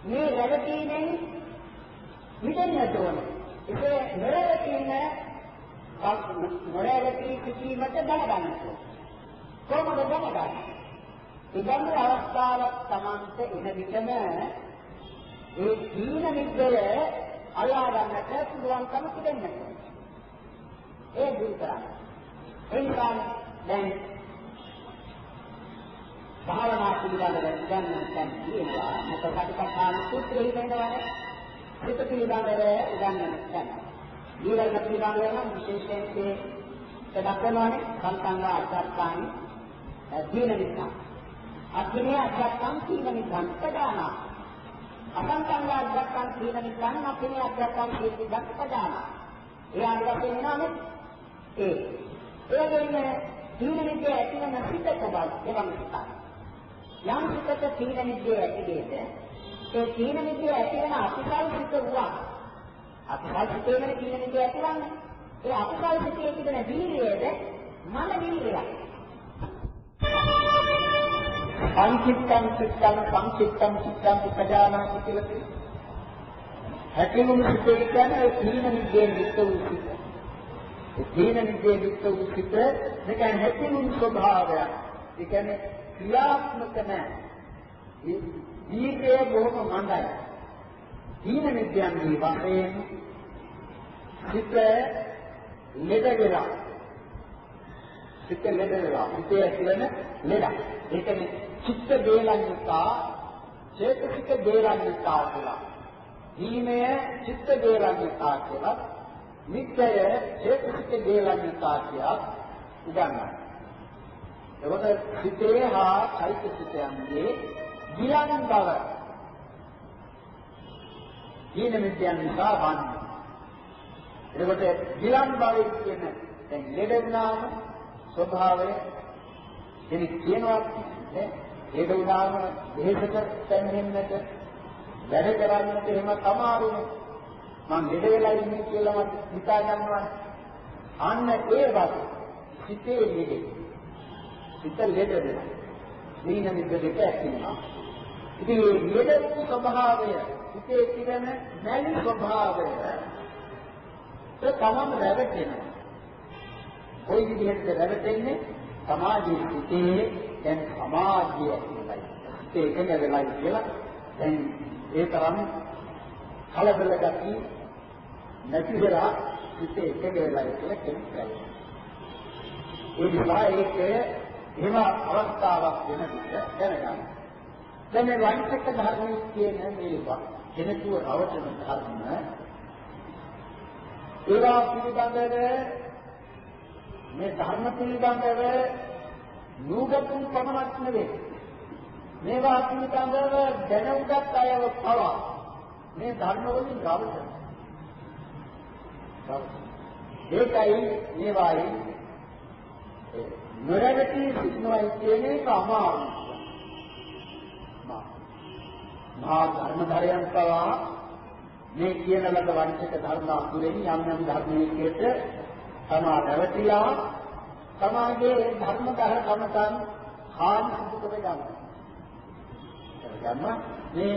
මේ රැවටීමෙන් මිදෙන්නට ඕනේ. ඒකේ නොරැවටීම නොරැවටී සිටීමට දැනගන්න ඕනේ. කොහොමද දැනගන්නේ? ඉබඳු අවස්ථාවක් Tamante එන විටම ඒ දීන නිද්දය අල්ලා ගන්නට පුළුවන්කම තිබෙන්නට. ඒ දුරු කරන්නේ. ඒ නිසා දැන් භාවනා පිළිබඳව ගන්න දැන් කියනවා මොකද කටිපට්ඨාන සූත්‍රය හිතනවානේ. හිත පිළිබඳව උගන්වන්න දැන්. ඊළඟ පිළිබඳව නම් විශේෂයෙන් ඒ දක්වනවානේ සංකංග අර්ථාන් දීන නිසා. අත්මේ අධ්‍යාත්ම සීල නිධන්. ප්‍රදානා අසංකංග අධ්‍යාත්ම සීල නිධන්. අත්මේ අධ්‍යාත්ම සීල නිධන්. ප්‍රදානා ඒ ආදිවාසී වෙනානේ ඒ. ඒ කියන්නේ සීල නිද්‍ය ඇතිවන සිත කොබල් එවන් සිතක් යම් සිතක සීල නිද්‍ය ඇතිවේද ඒ සීල නිද්‍ය ඇතිවන අකුසල් සිත වුණා අකුසල් සිතේ වෙන සීල නිද්‍ය ඇතිවන්නේ ඒ අකුසල් සිතේ තිබෙන වීර්යයද මන වීර්යයක් සංකිට්ඨං චිත්තං සංකිට්ඨං චිත්තං උපජානාති කියලා කියනවා. හැකිනුම සිතේ කියන්නේ තීන නිද්දේ විත්ත වූ සිත. ඒ තීන නිද්දේ විත්ත වූ සිත මේක හැකිනුම ස්වභාවය. ඒ කියන්නේ ක්‍රියාත්මක නැහැ. දීර්ඝය බොහොම මඳයි. තීන නිද්දයන්ගේ වශයෙන් සිත ලෙඩ වෙලා සිත ලෙඩ වෙලා සිතේ ඇතිවන ලෙඩ. ඒකනේ චිත්ත වේලඤ්ඤතා චේතසික වේලඤ්ඤතා කියලා. දීමය චිත්ත වේලඤ්ඤතා කියලා. නිත්‍යය චේතසික වේලඤ්ඤතා කියලා උගන්වනවා. එතකොට සිතේ හා චෛතසිකයන්ගේ ගිලන් බව දීන මිත්‍යන් නිසා වන්නේ. එතකොට ගිලන් බව කියන්නේ දැන් ලෙඩ වුණාම ස්වභාවය කෙනෙක් කියනවා නේ ඒක උදාම දෙහෙකට පැමිණෙන්නට වැඩ කරන්නට එහෙම අමාරුනේ. මම ළඩ වෙලා ඉන්නේ කියලා මම හිතා ගන්නවා. අන්න ඒ වත් සිතේ ළඩ. සිත ළඩ වෙනවා. දීන නිද්දට ඇතිවෙනවා. ඉතින් මේ ළඩ වූ ස්වභාවය සිතේ තිබෙන නැලි ස්වභාවය ඒ තමම රැවටෙනවා. කොයි විදිහටද රැවටෙන්නේ? සමාජයේ සිටේ දැන් සමාධිය ඇතිවයි. ඒක එකඟ වෙලයි කියලා දැන් ඒ තරම් කලබල ගති නැති වෙලා සිටේ එකඟ වෙලයි කියලා කෙනෙක් කියනවා. ඒ නිසා ඒක එහෙම අවස්ථාවක් වෙන විට දැනගන්න. දැන් මේ වංචක ධර්ම කියන මේවා කෙනෙකුව රවටන ධර්ම ඒවා පිළිබඳව මේ ධර්ම පිළිබඳව නූගතුන් පමණක් නෙවෙයි. මේවා පිළිබඳව දැනුගත් අයව පවා මේ ධර්ම වලින් ගවසන. ඒකයි මේවායි නොරැවටි සිටිනවා කියන එක අමාරුයි. මහා ධර්මධරයන් පවා මේ කියන ලද වංචක ධර්ම අතුරෙන් යම් යම් ධර්මයකට තමා රැවටිලා සමාජයේ ධර්ම කමතන් හානි සිදු කර ගන්නවා. ගන්න මේ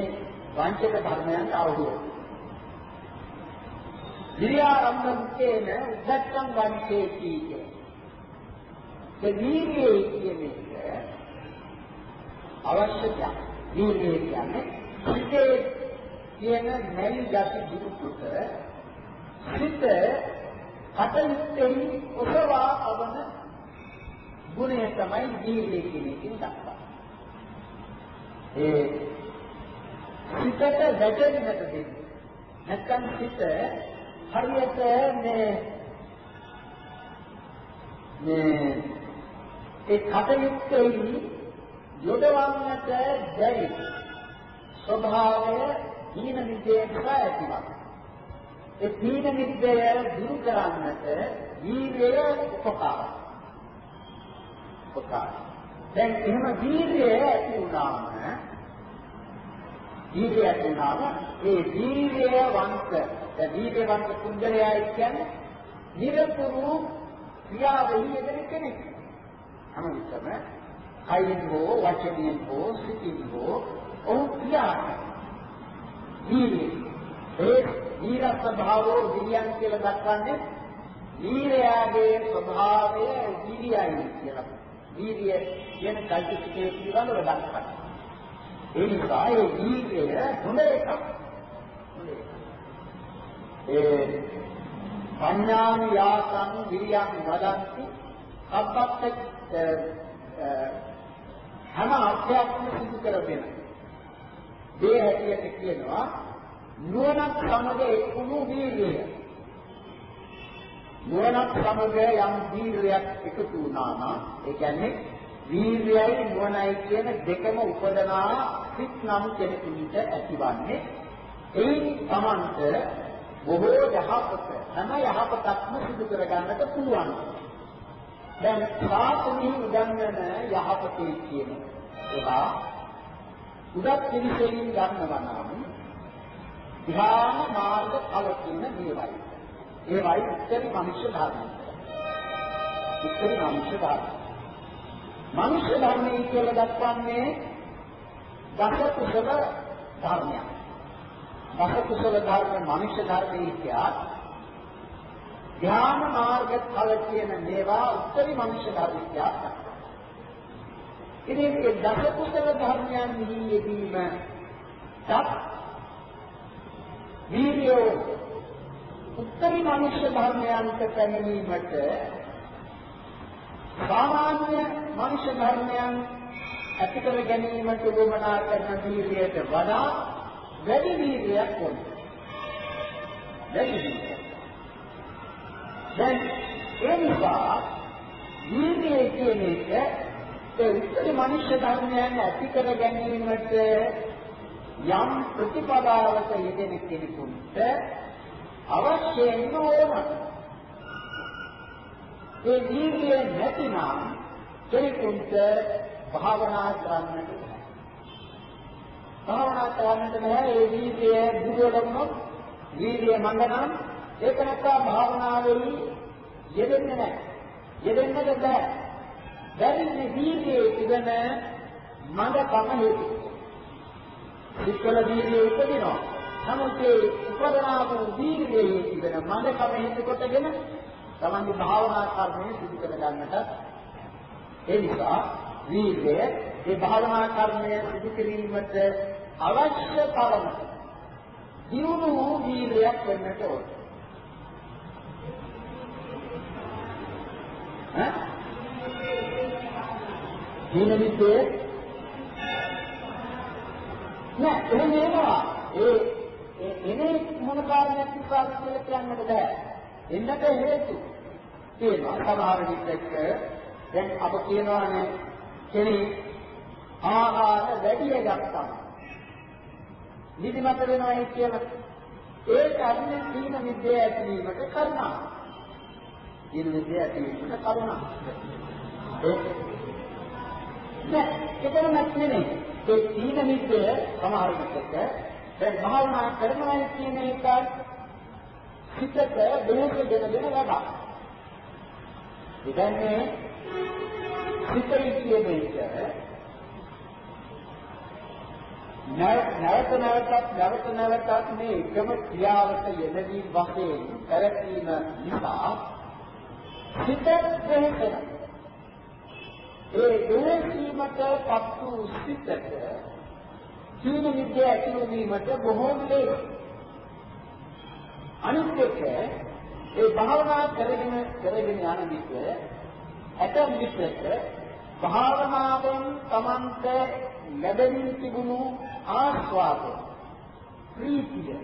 වංචක ධර්මයන් අවුලයි. විරියාරම්භකේන උද්දච්චං වංචේති කිය. ඒ වීර්යයේ කියන්නේ අවශ්‍යයි. වීර්යය කියන්නේ සිතේ කියන නැලි ගති දුරුකොට සිත කටයුත්තෙහි ඔසවා අවන ගුණය තමයි ජීවිතය කියන එකෙන් දක්වන්නේ. ඒ සිතට වැටෙන්නට දෙන්නේ. නැත්නම් සිත හරියට මේ මේ ඒ කටයුත්තෙහි යොදවන්නට බැරි ස්වභාවය දීන නිදේශය ඇතිවක්. ඒ දීන නිදය දුරු කරන්නට වීර්යය උපකාරයි. උපකාරයි. දැන් එහෙම වීර්යය ඇති වුණාම වීර්යය ඇති වුණාම ඒ වීර්යවන්ත දැන් වීර්යවන්ත කුංජලයා කියන්නේ නිරතුරු ක්‍රියාවෙහි යෙදෙන කෙනෙක්. හැම විටම කයින් හෝ වචනයෙන් හෝ සිතින් හෝ ඔහු ක්‍රියා කරනවා. වීර්යය ඒ වීරස්ස භාවෝ විරියන් කියලා දක්වන්නේ වීරයාගේ ස්වභාවය වීර්යයි කියලා. වීර්ය කියන කල්පිතේ පිළිබඳව දක්වනවා. ඒ නිසා ඒ වීර්යය හොඳ එකක්. ඒ පඤ්ඤාමි යාසං විරියං වදන්ති සබ්බත් හැම අර්ථයක්ම සිදු කරගෙන මේ හැටියට කියනවා නුවණක් සමග එක්ුණු වීර්යය නුවණක් සමග යම් වීර්යයක් එකතු වුණා නම් ඒ කියන්නේ වීර්යයයි නුවණයි කියන දෙකම උපදනා සිත් නම් කෙනෙකුට ඇතිවන්නේ ඒ තමන්ට බොහෝ යහපත හැම යහපතක්ම සිදු කරගන්නට පුළුවන්. දැන් සාතුනි උදන්නන යහපතේ කියන ඒවා උදත් පිළිසෙලින් ගන්නවා නම් ධ්‍යාන මාර්ග ඵල කියන දේවල්. ඒවයි උත්තරී මනුෂ්‍ය ධර්මය. උත්තරී මනුෂ්‍ය ධර්මය. මනුෂ්‍ය ධර්මය කියලා දක්වන්නේ දස කුසල ධර්මයක්. දස කුසල ධර්ම මනුෂ්‍ය ධර්මයේ කියා ධ්‍යාන මාර්ග ඵල කියන මේවා උත්තරී මනුෂ්‍ය ධර්මයක්. ඉතින් මේ දස කුසල ධර්මයන්හි යෙදීම සත් වීර්යෝ උත්තරී මනුෂ්‍ය ධර්මයන්ට පැමිණීමට සාමාන්‍ය මනුෂ්‍ය ධර්මයන් ඇති කර ගැනීමට උවමනා කරන වීර්යයට වඩා වැඩි වීර්යයක් ඕනේ. වැඩි වීර්යයක්. දැන් ඒ නිසා වීර්යය කියන එක ඒ උත්තර මනුෂ්‍ය ධර්මයන් ඇති කර ගැනීමට යම් ප්‍රතිපදාවක යෙදෙන කෙනෙකුට අවශ්‍යම ඕන. ඒ වීර්යය නැතිනම් කෙනෙකුට භාවනා කරන්නට බෑ. භාවනා කරන්නට බෑ ඒ වීර්යය දුර්වල වුණොත් වීර්යය මඟනම් ඒක නැත්නම් භාවනාවෙහි යෙදෙන්නේ නැහැ. යෙදෙන්නට බෑ. බැරිනේ වීර්යයේ තිබෙන මඟ කම හේතු. සිත්වල වීර්යය උපදිනවා. නමුත් ඒ උපදනා වූ වීර්යයේ තිබෙන මඟ කම හේතු කොටගෙන තමන්ගේ භාවනා කර්මය සිදු කර ගන්නට ඒ නිසා වීර්යය ඒ භාවනා කර්මය සිදු කිරීමට අවශ්‍ය තරම දියුණු වූ වීර්යයක් වෙන්නට ඕන. ඈ? දිනවිතේ නෑ එහෙම නේනවා. ඒ ඒ එනේ මොන කාරණයක් නිසාද කියලා කියන්නට බෑ. එන්නට හේතු තියෙනවා. සමහර විටක දැන් අප කියනවානේ කෙනෙක් ආහාර වැඩි ගත්තා. නිදිමත වෙනවා කියන ඒ කර්මයේ තීන විද්‍ය ඇතිවීමට කරුණා. තීන විද්‍ය ඇතිවීමට කරුණා. ඒ නෑ ඒකම නෙමෙයි. ඒ තීන විද්‍ය සමහර විටක දැන් භාවනා කරනවා කියන එක හිතට දෙහෙක දෙන දෙන වැඩක්. ඉතින් හිතේ කියන එක නැවත නැවතත් නැවත නැවතත් මේ එකම ක්‍රියාවට යෙදවීම වශයෙන් පැවැත්වීම නිසා හිත දෙහෙකන ඒ දෙහෙකීමට පත් වූ සිතට සීල විද්‍යාව ඇති වීමට බොහෝ ලේ අනිත් එක ඒ භාවනා කරගෙන කරගෙන යන විට ඇතම් විටක භාවනාවෙන් Tamante ලැබෙමින් තිබුණු ආස්වාදය ප්‍රීතිය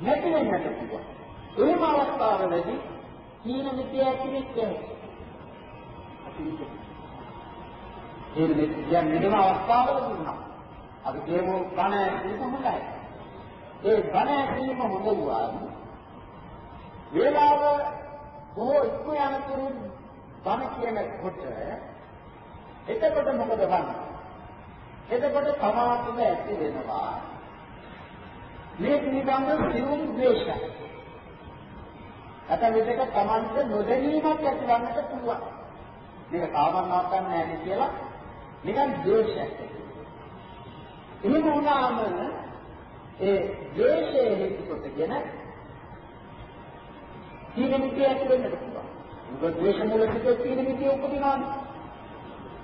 නැති වෙන්නට පුළුවන්. එහෙම අවස්ථාවලදී හීන මිත්‍ය ඇතිවෙන්නේ ඒ මෙතන නිදම අවස්ථාවල දුන්නා. අපි කියමු බණ ඇසීම හොඳයි. ඒ බණ ඇසීම හොඳ වුණා. වේලාව බොහෝ ඉක්ම යනතුරු බණ කියනකොට එතකොට මොකද වන්නේ? එතකොට තමාටම ඇති වෙනවා මේ පිළිබඳ සියුම් ද්වේෂය. අත විදක තමන්ට නොදැනීමක් ඇතිවන්නට පුළුවන්. මේක කාමන් නවත්තන්න නැහැ කියලා නිකන් ද්වේෂයක්. එහෙම වුණාම ඒ ද්වේෂයේ හේතු කොටගෙන තීන මිත්‍ය ඇති වෙන්නට පුළුවන්. මොකද ද්වේෂ මූල සිට තීන මිත්‍ය උපදිනානේ.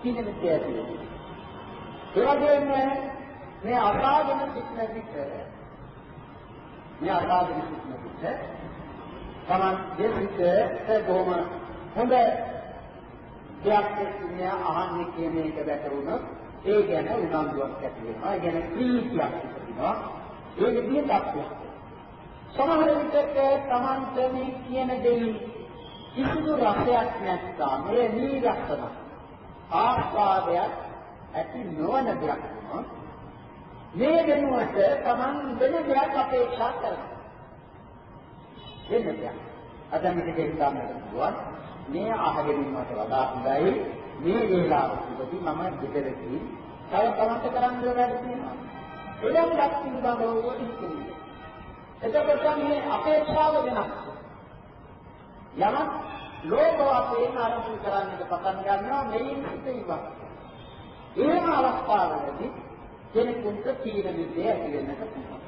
තීන මිත්‍ය ඇති වෙන්නේ. ඒ වගේම මේ අසාධන සිත්න පිට මේ අසාධන සිත්න පිට තමන් දෙසිට බොහොම හොඳ දෙයක් කියන්නේ අහන්නේ කියන එක දැකරුණොත් ඒ ගැන උනන්දුවක් ඇති වෙනවා. ඒ ගැන ප්‍රීතියක් ඇති වෙනවා. ඒ විදිහට අපිට සමහර විටක තමන්ට මේ කියන දෙයින් කිසිදු රසයක් නැත්නම් මේ නීරසන ආස්වාදයක් ඇති නොවන දෙයක් වුණොත් මේ වෙනුවට තමන් වෙන දෙයක් අපේක්ෂා කරනවා. වෙන දෙයක්. අද මේක හිතන්නට පුළුවන්. මේ අහගෙන ඉන්නවට වඩා හොඳයි මේ වේලාවකදී මම දෙතරදී තව තමන්ට කරන්න වැඩ තියෙනවා. එලෙන්වත් පිළිබඳව ඉන්නේ. එතකොට මේ අපේක්ෂාව වෙනස්. යමක් ලෝභ වශයෙන් ආරම්භ කරන්නට පටන් ගන්නවා මෙයින් සිට ඉවත්. එහෙම අවස්ථාවලදී කෙනෙකුට තීන විදේ ඇති වෙන්නට පුළුවන්.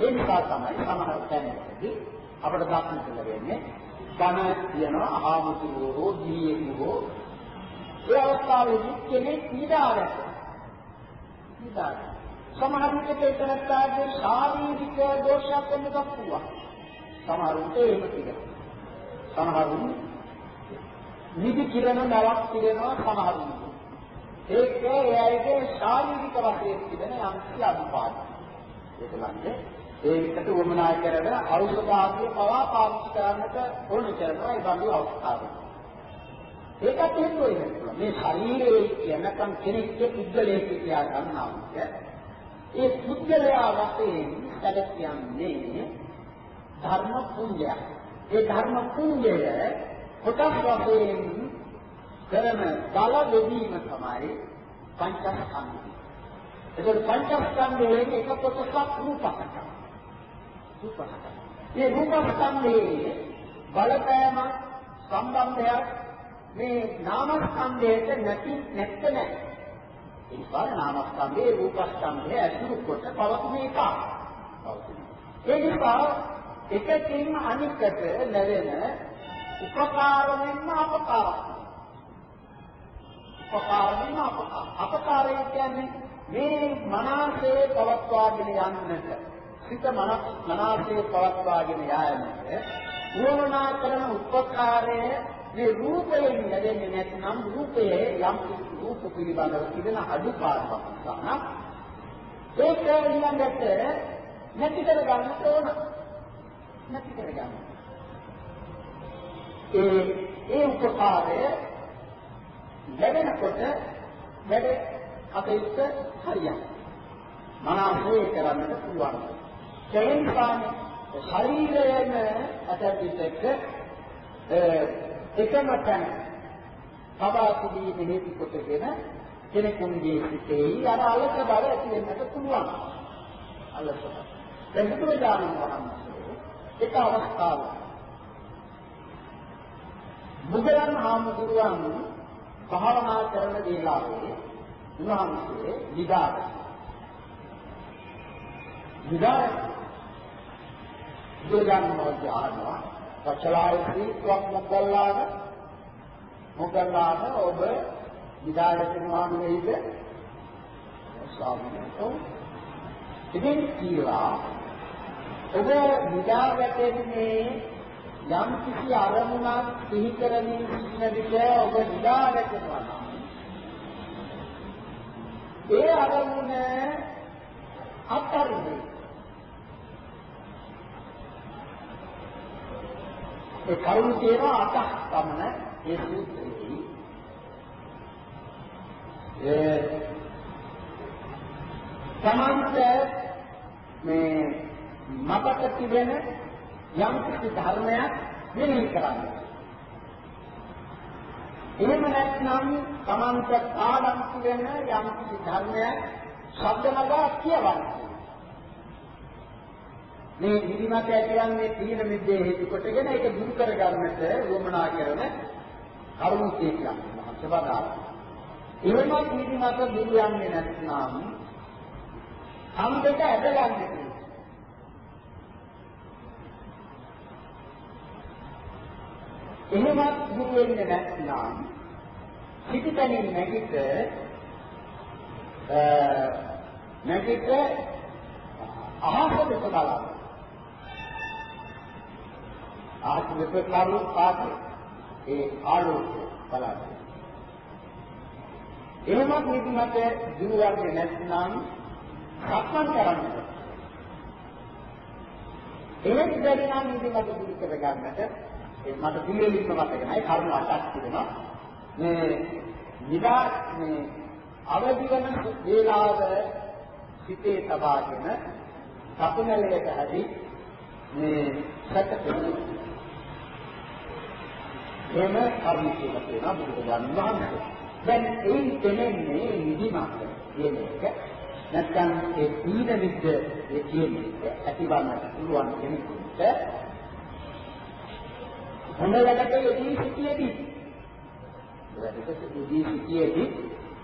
ඒ නිසා තමයි සමහර තැනකදී අපිට දක්නට ලැබෙන්නේ ධන කියනවා ආමුතුරෝ හෝ දීයෙකු හෝ ඒ අවස්ථාවේදී කෙනෙක් නිදාගන්න. නිදාගන්න. සමහර විට ඒතරත්තාගේ ශාරීරික දෝෂයක් වෙන්නත් පුළුවන්. සමහරුන්ට එහෙම කියනවා. සමහරුන් නිදි කිරණ නවක් කිරනවා සමහරුන්. ඒක ඒ අයගේ ශාරීරික වශයෙන් තිබෙන යම් කිසි අනුපාතයක්. ඒක ලන්නේ ඒකට වමනා කරන ඖෂධ ආදිය පවා පාවිච්චි කරන්නට ඕන කරනවා ඒ බඳු අවස්ථාවක. ඒකත් හේතු වෙනවා. මේ ශරීරයේ කියනකම් කෙනෙක්ගේ පුද්ගලයෙක් කියලා ගන්නවා. ඒ පුද්ගලයා වශයෙන් සැලකියන්නේ ධර්ම පුඤ්ජය. ඒ ධර්ම පුඤ්ජය කොටස් වශයෙන් කරන බල දෙවීම තමයි පංචස්කන්ධය. ඒකෝ පංචස්කන්ධයේ එක කොටසක් රූපකට. රූපකට. මේ රූපස්කන්ධයේ බලපෑම සම්බන්ධයක් මේ නාමස්කන්ධයට නැති නැත්te නැහැ. ඒ නිසා නාමස්කන්ධේ රූපස්කන්ධය ඇතුළු කොට පවතින එක. ඒ නිසා එකකින් අනිකට ලැබෙන උපකාර වෙන්න අපකාරක්. උපකාර වෙන්න අපකාර. අපකාරය කියන්නේ මේ මනසේ පවත්වාගෙන යන්නට සිත මනසේ පවත්වාගෙන යාමට උවමනා කරන උපකාරය මේ රූපයෙන් ලැබෙන්නේ නැත්නම් රූපයේ යම් රූප පිළිබඳව තිබෙන අඩුපාඩුවක් නිසා ඒක ඊළඟට නැති කර ගන්න ඕන. නැති කර ගන්න ඒ ඒ උපකාරය ලැබෙනකොට වැඩ කටයුත්ත හරියට මනසේ කරන්නට පුළුවන්. ඒ නිසා ශරීරයෙන් අතපිටක එකම තැන සබා සිටීමේ හේතු කොටගෙන කෙනෙකුගේ සිතේ අර අලස බව ඇති වෙන්නට පුළුවන්. අලස බව. දැන් බුදුරජාණන් වහන්සේ එක අවස්ථාවක බුදුරන් හාමුදුරුවන් භාවනා කරන වේලාවේ උන්වහන්සේ විදාර විදාර බුදුරජාණන් වහන්සේ ආනවා පචලායති ත්‍වක් මොග්ගල්ලාන මොග්ගල්ලාන ඔබ විදායතනවා නෙවෙයිද ස්වාමීන් ඉතින් කියලා ඔබ විදාගැටෙන්නේ යම් කිසි අරමුණක් සිහි කරමින් සිටින විට ඔබ විදාගැටෙනවා ඒ අරමුණ අත්හරින්නේ ඒ කරුණ තියෙනවා අටක් පමණ ඒ සූත්‍රයේදී ඒ සමන්ත මේ මතක තිබෙන යම් කිසි ධර්මයක් මෙනෙහි කරන්න. එහෙම නැත්නම් සමන්ත ආදම් තිබෙන යම් කිසි ධර්මයක් ශබ්ද නගා කියවන්න. මේ නිදිමත ඇතිවන්නේ තීන මිද්දේ හේතු කොටගෙන ඒක දුරු කරගන්නට වමනා කරන කරුණු කීයක් මහත්වදා. එහෙම නිදිමත දුරු යන්නේ නැත්නම් අම් දෙක ඇදගන්නේ. එහෙමත් දුරු වෙන්නේ නැත්නම් පිටිතනින් නැගිට නැගිට අහස දෙස බලන්න. අහස දෙස කරු පාටේ ඒ ආලෝකය බලන්න. එහෙමත් නිදිමත දුරවන්නේ නැත්නම් සක්මන් කරන්න. එහෙත් බැරි නම් නිදිමත දුරු කර ගන්නට ඒ මට පිළිවෙලින්ම මතක නැහැ කරුණු අටක් තිබෙනවා. මේ නිදා මේ අවදි වන වේලාව සිතේ තබාගෙන සතුනලයට හරි මේ සැකසෙන්නේ එහෙම කරුණු කියලා කියනවා බුදුරජාණන් වහන්සේ. දැන් ඒ දෙන්නේ නිදිමත කියන එක නැත්නම් ඒ පීඩ විද්ද ඒ කියන එක ඇතිවන්නට පුළුවන් කෙනෙකුට හොඳ වැඩක යෙදී සිටියේදී වැඩක යෙදී සිටියේදී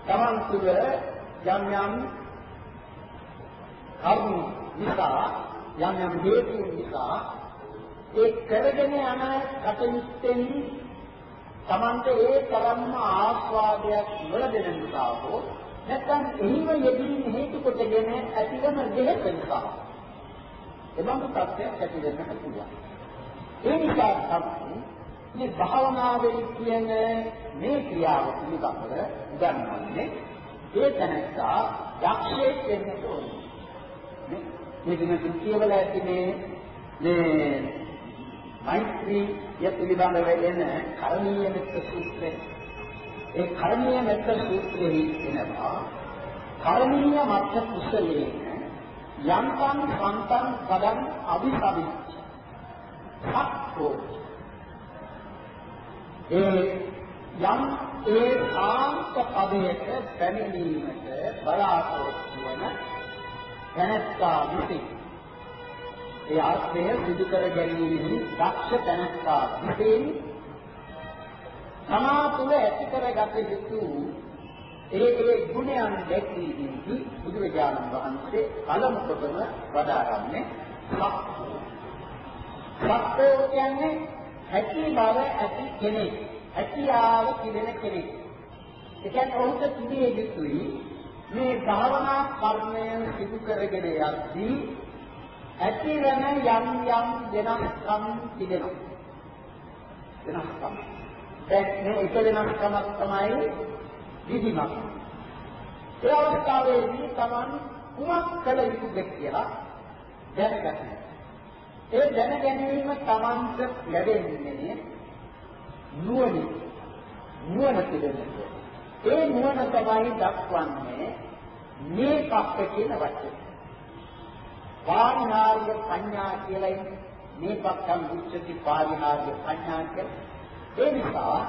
තමන් තුළ යම් යම් කර්ම නිසා යම් යම් හේතු නිසා ඒ කරගෙන යන කටයුත්තෙන් තමන්ට ඒ තරම්ම ආස්වාදයක් නොලැබෙන නිසා හෝ නැත්නම් එහිම යෙදීම හේතු කොටගෙන ඇතිවන දෙයක් නිසා එබඳු තත්ත්වයක් ඇති වෙන්නට පුළුවන්. ඒ නිසා තමයි මේ භාවනාවේ කියන මේ ක්‍රියාව පිළිබඳව උගන්වන්නේ ඒ තැනත්තා යක්ෂයෙක් වෙන්න ඕනේ. මේ දින කියවල ඇති මේ මේ මෛත්‍රී ය පිළිබඳව එන කරණීය මෙත්ත සූත්‍රය. ඒ කරණීය මෙත්ත සූත්‍රයේ එනවා කරණීය මත්ත කුසලයේ යම්කම් සම්තං පදං අවිසවිච්ච. සක්කෝ ඒ යම් ඒ ආන්ත පදයට පැමිණීමට බලාපොරොත්තු වන දැනත්තා විසින් ඒ ආත්මය සිදු කර ගැනීමෙහි දක්ෂ තැනස්සා විසින් තමා තුළ ඇති කරගත යුතු ඒ ඒ ගුණයන් දැක්වීමේදී බුදුරජාණන් වහන්සේ පළමු කොටම වදාරන්නේ සත්‍යය. සත්‍යය කියන්නේ ඇති බව ඇති කෙනෙක්. ඇතියාව පිළිෙන කෙනෙක්. ඒ කියන්නේ ඔහුට තිබිය යුතුයි මේ භාවනා කර්මය සිදු කරගෙන යද්දී ඇති වෙන යම් යම් වෙනස්කම් තිබෙනවා. වෙනස්කම්. දැන් මේ එක වෙනස්කමක් තමයි විධිමත්. ඒ අවස්ථාවේදී Taman කුමක් කළ යුතුද කියලා දැනගන්න. ඒ දැන ගැනීම Tamanට ලැබෙන්නේ නුවණ. නුවණ තිබෙන්නේ. ඒ නුවණ තමයි දක්වන්නේ මේ පක්ක කියන වචනේ. පාරිහාර්ය පඤ්ඤා කියලා ඉන්නේ මේ පක්කම් උච්චති පාරිහාර්ය පඤ්ඤා කියලා. ඒ නිසා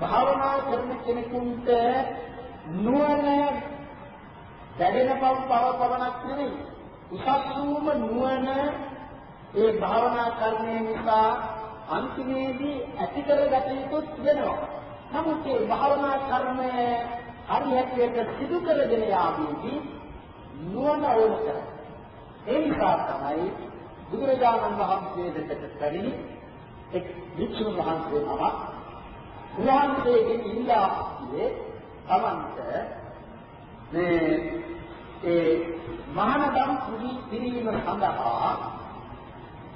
භාවනා කරන කෙනෙකුට නුවණ දැඩෙන බව පවපවණක් නෙවෙයි. උසස් වූම නුවණ ඒ භාවනා කර්මය නිසා අන්තිමේදී ඇති කරගත යුතු වෙනවා. නමුත් මේ භාවනා කර්මය හරියට සිදු කරගෙන යාමේදී නුවණ ඕන කරයි. ඒ නිසා තමයි බුදුරජාණන් වහන්සේ දෙකට පැමිණි එක් වික්ෂුන් වහන්සේ නමක් උන්වහන්සේගෙන් ඉල්ලා සිටියේ තමන්ට මේ ඒ මහානදම් කුඩි පිරීම සඳහා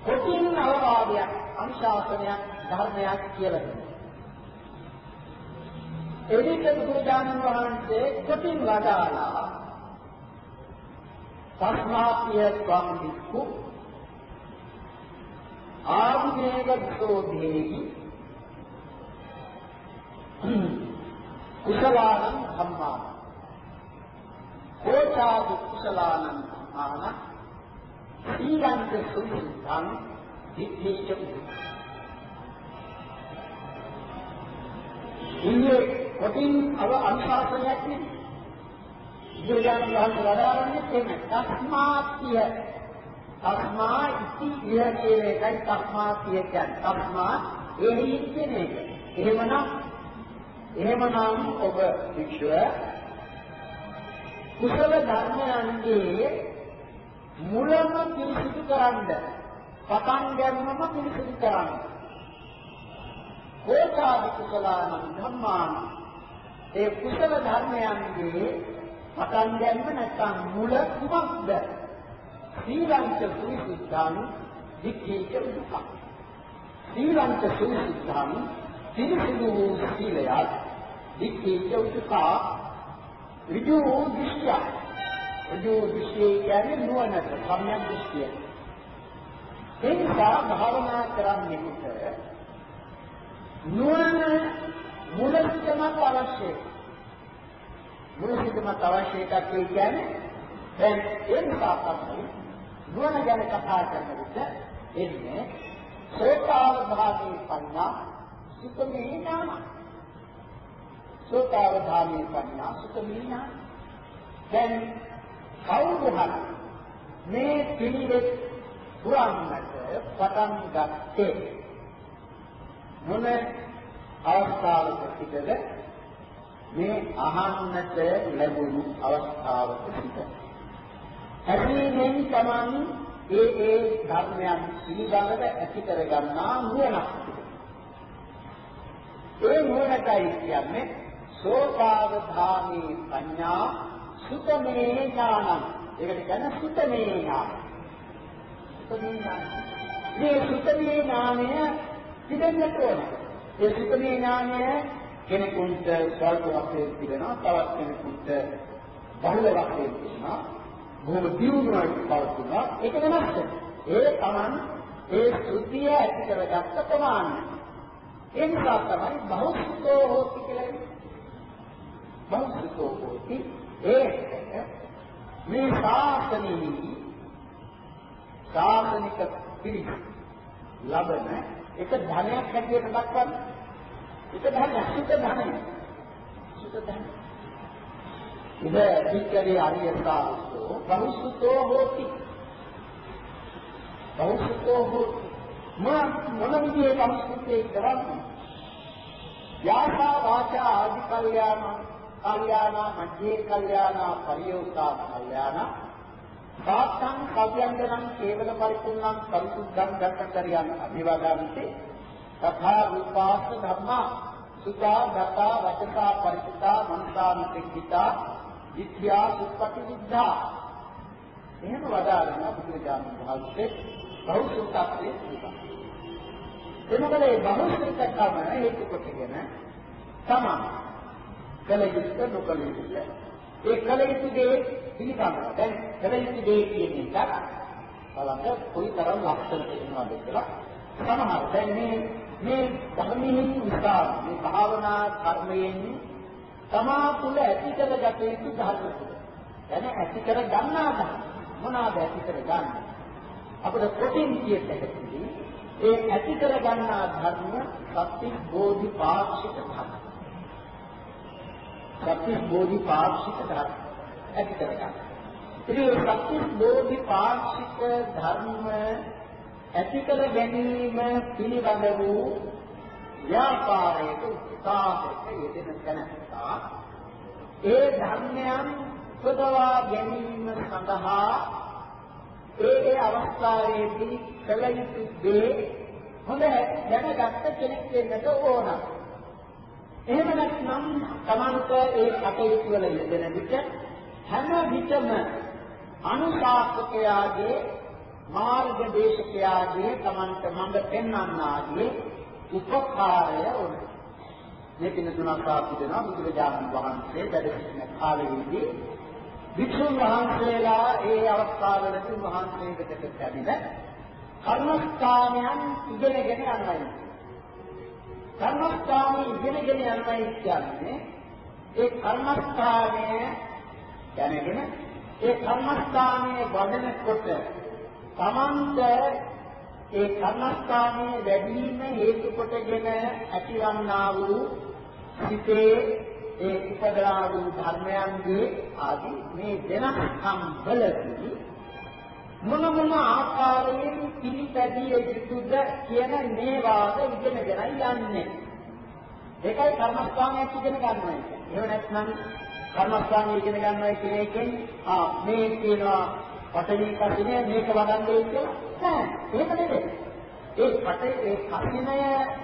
කොටින් අවවාදයක් අනුශාසනයක් ධර්මයක් කියලා දෙනවා. එවිට බුදුරජාණන් වහන්සේ කොටින් වදාලා තස්මාපිය ස්වාමීකු ආවිනේගතෝ දේහි කුසලානං ධම්මා කෝචාදි කුසලානං ධම්මාන. සීලං සුද්ධං දිට්ඨිච ඉන්නේ කොටින් අව අනුශාසනයක් නේ බුදුරජාණන් වහන්සේ වදාරන්නේ එන්නේ තස්මාත්‍ය. තස්මා ඉති ඉහ කියන එකයි තස්මාත්‍ය කියන්නේ. තස්මා එහි කියන එක. එහෙමනම් එහෙමනම් ඔබ වික්ෂුව කුසල ධර්මයන්ගේ මුලම පිරිසිදු කරන්න පටන් ගන්නම පිරිසිදු කරන්න. කෝචාදි කුසලාන ධම්මාන ඒ කුසල ධර්මයන්ගේ පටන් ගැනීම නැත්නම් මුල කුමක්ද? සීලංච සුවිසුද්ධං වික්ඛේච දුක්ඛ. සීලංච සුවිසුද්ධං පිරිසිදු වූ සීලයක් වික්ඛේච දුක්ඛ ඍජු දෘෂ්ටිය. ඍජු දෘෂ්ටිය කියන්නේ නුවණට සම්‍යක් දෘෂ්ටිය. ඒ නිසා භාවනා කරන්නේ නුවණ මුලින්ම අවශ්‍යයි. මුලින්ම අවශ්‍ය එකක් කියන්නේ දැන් ඒ නිසා තමයි නුවණ ගැන කතා කරන විට එන්නේ සෝතාව භාගී පඤ්ඤා සුතමේ ඥාන. සෝතාව භාගී පඤ්ඤා සුතමේ ඥාන. දැන් කවුරු හරි මේ පිළිවෙත් පුරන්නට පටන් ගත්තේ මොන අවස්ථාවකදද මේ අහන්නට ලැබුණු අවස්ථාවක සිට. හැදීමෙන් තමන් ඒ ඒ ධර්මයන් පිළිබඳව ඇති කරගන්නා නුවණක් ඒ නුවණටයි කියන්නේ සෝපාවධාමී පඤ්ඤා සුතමේ ඥානං. ඒකට කියන්නේ සුතමේ ඥාන. සුතමේ ඥාන. මේ සුතමේ ඥානය පිටෙන්නට ඕන. ඒ සුතමේ ඥානය කෙනෙකුට ස්වල්ප වශයෙන් තිබෙනවා, තවත් කෙනෙකුට බහුල වශයෙන් තිබෙනවා. බොහොම දියුණුවක් පවතිනවා. ඒක වෙනස් ඒ Taman ඒ සුද්ධිය ඇති කරගත්ත ප්‍රමාණය. ඒ නිසා තමයි බහුසුතෝ හෝති කියලා කියන්නේ. බහුසුතෝ හෝති ඒ මේ ශාසනෙහි ශාසනික පිළිස් ලබන එක ධනයක් හැටියට දක්වන්නේ. ඒක ධනයක්, සුත ධනය. සුත ධනය. ඉද විචරේ අරියතාවෝ බහුසුතෝ හෝති. බහුසුතෝ හෝති. මොන මොන විදිහේ බහුසුතේ කරන්නේ? යාසා වාචා ආදි කල්යාණ කල්යාණ මධ්‍යේ කල්යාණ පරියෝසා කල්යාණ සාත්තං කව්‍යංගනං කේවල පරිපූර්ණං පරිසුද්ධං ගත්තරියං අභිවාදාන්ති තථා රූපාස්ස ධම්මා සුතා දතා වචසා පරිසුතා මනසාමිතිකිතා විද්‍යා සුප්පටි විද්ධා එහෙම වදාරන බුදුරජාණන් වහන්සේ බෞද්ධත්වයේ තිබා එනකලේ බෞද්ධත්වකම හේතු කොටගෙන තමයි කල යුක්ත නොකල යුක්ත ඒ කල යුතු දේ පිළිගන්නවා. දැන් කල යුතු දේ කියන එක බලන්න කොයිතරම් ලක්ෂණ තියෙනවද කියලා සමහර දැන් මේ මේ ධර්මයෙන් විස්තර මේ භාවනා කර්මයෙන් තමා තුළ ඇති කරගත යුතු ධර්ම ටික. දැන් ඇති කර ගන්නා මොනවාද ඇති කර ගන්න? අපිට කොටින් කියත හැකි ඒ ඇති කර ගන්නා ධර්ම සත්‍ය බෝධි පාක්ෂික ධර්ම. සත්‍ය බෝධි පාක්ෂික ධර්ම. ඇති කරගන්න. ඉතින් සත්‍ය බෝධි පාක්ෂික ධර්ම ඇති කර ගැනීම පිළිබඳ වූ ව්‍යාපාරයක උත්සාහයක යෙදෙන තැනත්තා ඒ ධර්මයන් උපදවා ගැනීම සඳහා ඒ ඒ අවස්ථාවේදී කළ යුතු දේ හොඳ දැනගත්ත කෙනෙක් වෙන්නට ඕන. එහෙම නැත්නම් Tamanta ඒ කටයුතු වල යෙදෙන විට හැම විටම අනුශාසකයාගේ මාර්ග දේශකයාගේ Tamanta මඟ පෙන්වන්නාගේ උපකාරය ඕන. මේ පින තුනක් සාපි දෙනවා බුදුරජාණන් වහන්සේ වැඩ සිටින කාලෙදී වික්ෂුන් වහන්සේලා ඒ අවස්ථාවලදී වහන්සේකට කැදින කර්මස්ථානයන් ඉගෙනගෙන යනවා. කර්මස්ථානයේ ඉගෙනගෙන යනවා කියන්නේ ඒ කර්මස්ථානය දැනගෙන ඒ කර්මස්ථානයේ වදනකොට තමන්ට ඒ කර්මස්ථානයේ වැඩිම හේතු කොටගෙන ඇතිවන්නා වූ සිතේ ඒ උපදනා වූ ධර්මයන්ගේ ආදී මේ වෙනස්කම් වලදී මොන මොන ආකාරයෙන් පිළිපැදිය යුතුද කියන මේවාද ඉගෙනගෙන යන්නේ. ඒකයි කර්මස්ථානයක් ඉගෙන ගන්නවා. එහෙම නැත්නම් කර්මස්ථානය ඉගෙන ගන්නවා කියන එකෙන් ආ මේ කියනවා පඨවි කසිනේ මේක වඩන්නේ කියලා නෑ. එහෙම නෙවෙයි ඒ පටේ ඒ කසිනය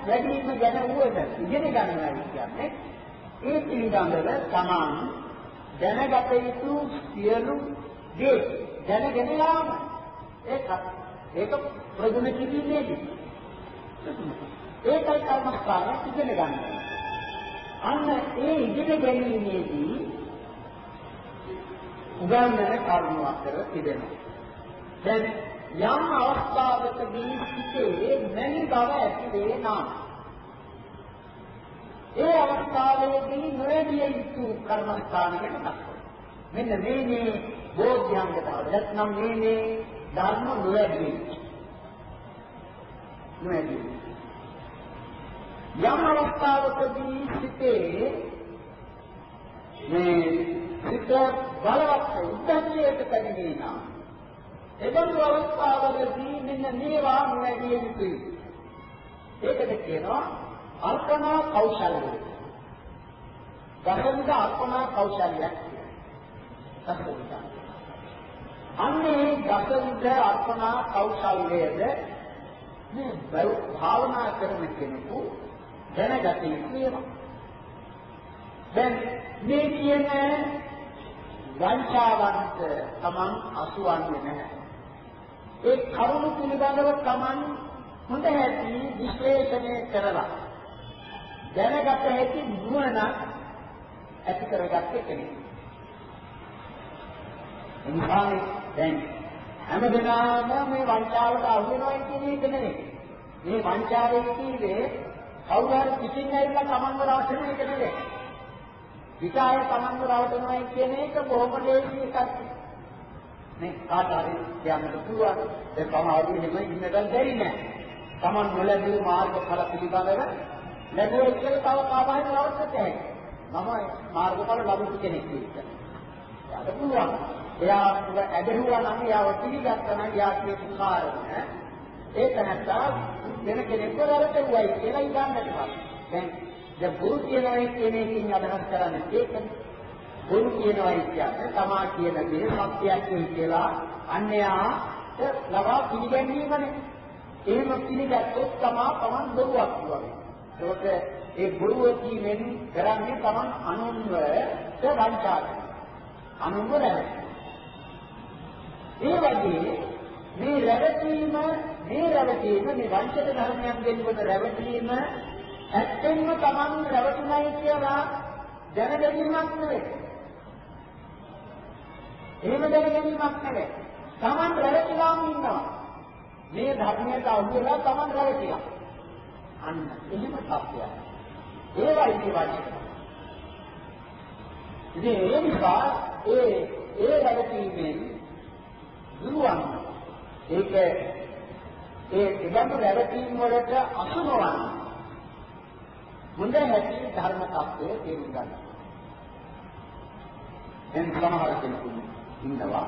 වැඩි වීම ගැන වුවද ඉගෙන ගන්නවා කියන්නේ. ඒ පිළිබඳව තමන් දැනගත යුතු සියලු දේ දැනගෙන යාම. ඒක ඒක ප්‍රගුණ කිරීමේදී. ඒකයි කර්මස්ථානය ඉගෙන ගන්න. අන්න ඒ ඉගෙන ගැනීමේදී උගන්වන කරුණු අතර තිබෙනවා. දැන් යම් අවස්ථාවකදී සිටේ නැති බව ඇති වේ නම් ඒ අවස්ථාවේදී නොරැඳිය යුතු කර්මස්ථානයකට දක්වනවා. මෙන්න මේ මේ බෝධ්‍යංග තමයි. නැත්නම් මේ මේ ධර්ම නොවැදී. නොවැදී. යම් අවස්ථාවකදී සිටේ මේ සිත බලවත් උද්දච්චයට පැමිණේ නම් එබඳු අවස්ථාවකදී මෙන්න මේවා නොවැදී යුතුයි. ඒකද කියනවා අර්පණා කෞශල්‍යය. දසවිධ අර්පණා කෞශල්‍යයක් දසවිධ. අන්නේ දසවිධ අර්පණා කෞශල්‍යයද මේ භාවනා කරන කෙනෙකු දැනගත යුතු දැන් මේ කියන වංචාවන්ත තමන් අසුවන්නේ නැහැ. ඒ කරුණු පිළිබඳව තමන් හොඳ හැටි විශ්ලේෂණය කරලා දැනගත හැකි නුවණ ඇති කරගත්ත කෙනෙක්. එනිසානේ දැන් හැමදෙනාම මේ වංචාවට අහු වෙනවා කියන එක නෙවෙයි. මේ වංචාවේ කීවේ කවුරු හරි පිටින් ඇවිල්ලා තමන්ව රවටන එක නෙවෙයි. විචාය තමන්ව රවටනවා කියන එක බොහොම ලේසි එකක්. මේ කාට හරි කියන්නත් පුළුවන්. ඒ සමහරවිට එහෙම ඉන්නකම් බැරි නෑ. තමන් නොලැබූ මාර්ගඵල පිළිබඳව ලැබුවේ කියලා තව කාබාහිර අවශ්‍යත් නැහැ. මම මාර්ගඵල ලැබුණු කෙනෙක් කියලා. එයාට පුළුවන්. එයා ඇදහුවා නම් එයාව පිළිගත්තා නම් එයා කියපු කාරණා ඒක නැත්නම් වෙන කෙනෙක්ව රැවටුවයි කියලා ඉඳන්නට බෑ. දැන් දැන් බුරු කියනයි කියන එකකින් අදහස් කරන්නේ ඒකනේ. බුරු කියනයි කියන්නේ තමා කියන දේ සත්‍යයක් කියලා අන්‍යයා ලබා පිළිගැනීමනේ. එහෙම පිළිගත්තොත් තමා තමන් බොරුවක් කියනවා. ඒකට ඒ බොරුව කීමෙන් කරන්නේ Taman අනුන්ව වංචා අනුන්ව රැවටීම. ඒ වගේ මේ රැවටීම මේ රැවටීම මේ වංචක ධර්මයන් දෙන්නකොට රැවටීම ඇත්තෙන්ම Taman රැවටුණයි කියලා දැනගැනීමක් නෙවෙයි. එහෙම දැනගැනීමක් නෙවෙයි. Taman රැවටිලාම ඉන්නවා. මේ ධර්මයට අහු වෙලා Taman රැවටිලා. අන්න එහෙම තත්ත්වයක්. ඒවයි මේ වචන. ඉතින් ඒ නිසා ඒ ඒ රැවටීමෙන් දුරුවන් ඒක ඒ ඉබඳු රැවටීම් වලට අසුනවන්න හොඳ හැටි ධර්ම තත්ත්වය තේරුම් ගන්න. දැන් සමහර කෙනෙකු ඉන්නවා.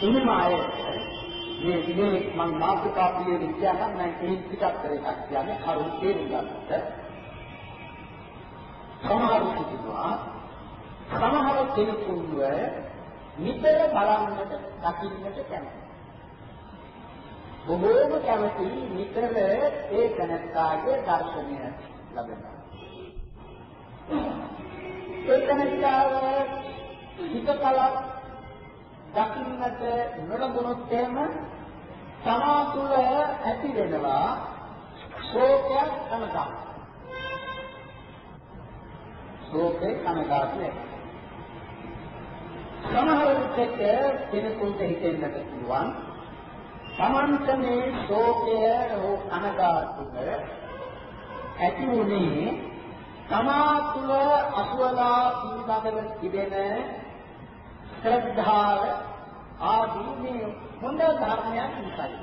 එහෙම අය මේ මේ මම මාතෘකා පිළිවෙලින් කියනවා මම ඒ පිටක් කර එකක් කියන්නේ කරුණ තේරුම් ගන්නට. සමහර සිදුවා සමහර කෙනෙකුව නිතර බලන්නට දකින්නට කැමති. බොහෝම කැමති නිතර ඒ කනත්තාගේ දර්ශනය. ලැබෙනවා ඒ කනත්තාව හිත කලක් දකින්නට නොලබුණොත් එහෙම තමා තුළ ඇති වෙනවා ශෝකයක් කනගාටු. ශෝකේ කනගාටු නේ. සමහර විටක කෙනෙකුට හිතෙන්නට පුළුවන් තමන්ට මේ ශෝකය හෝ කනගාටුව ඇති වුණේ තමා තුළ අසුවලා පිළිබඳව තිබෙන ශ්‍රද්ධාව ආදී මේ හොඳ ධර්මයන් නිසායි.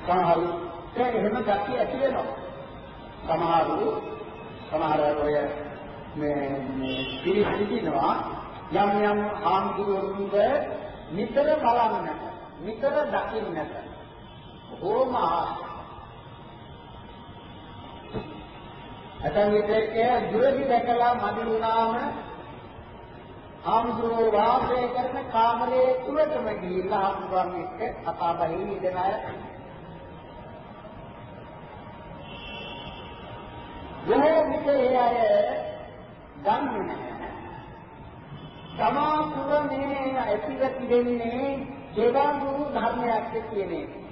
සමහරු ඒ එහෙම ගැටි ඇති වෙනවා. සමහරු සමහර අය මේ මේ පිළිසිදිනවා යම් යම් ආම්දුරුන්ව නිතර බලන්නට නිතර දකින්නට බොහෝම ආසයි. ඇතන් විටක දුරදි දැකලා මදි වුණාම ආම්දුරෝ වාසය කරන කාමරයේ තුලටම ගිහිල්ලා ආම්දුරන් එක්ක කතා බහේ ඉඳන අය බොහෝ විට ඒ අය දන්නේ නැහැ. තමා තුළ මේ ඇතිව තිබෙන්නේ ජීවන්තු ධර්මයක් කියන එක.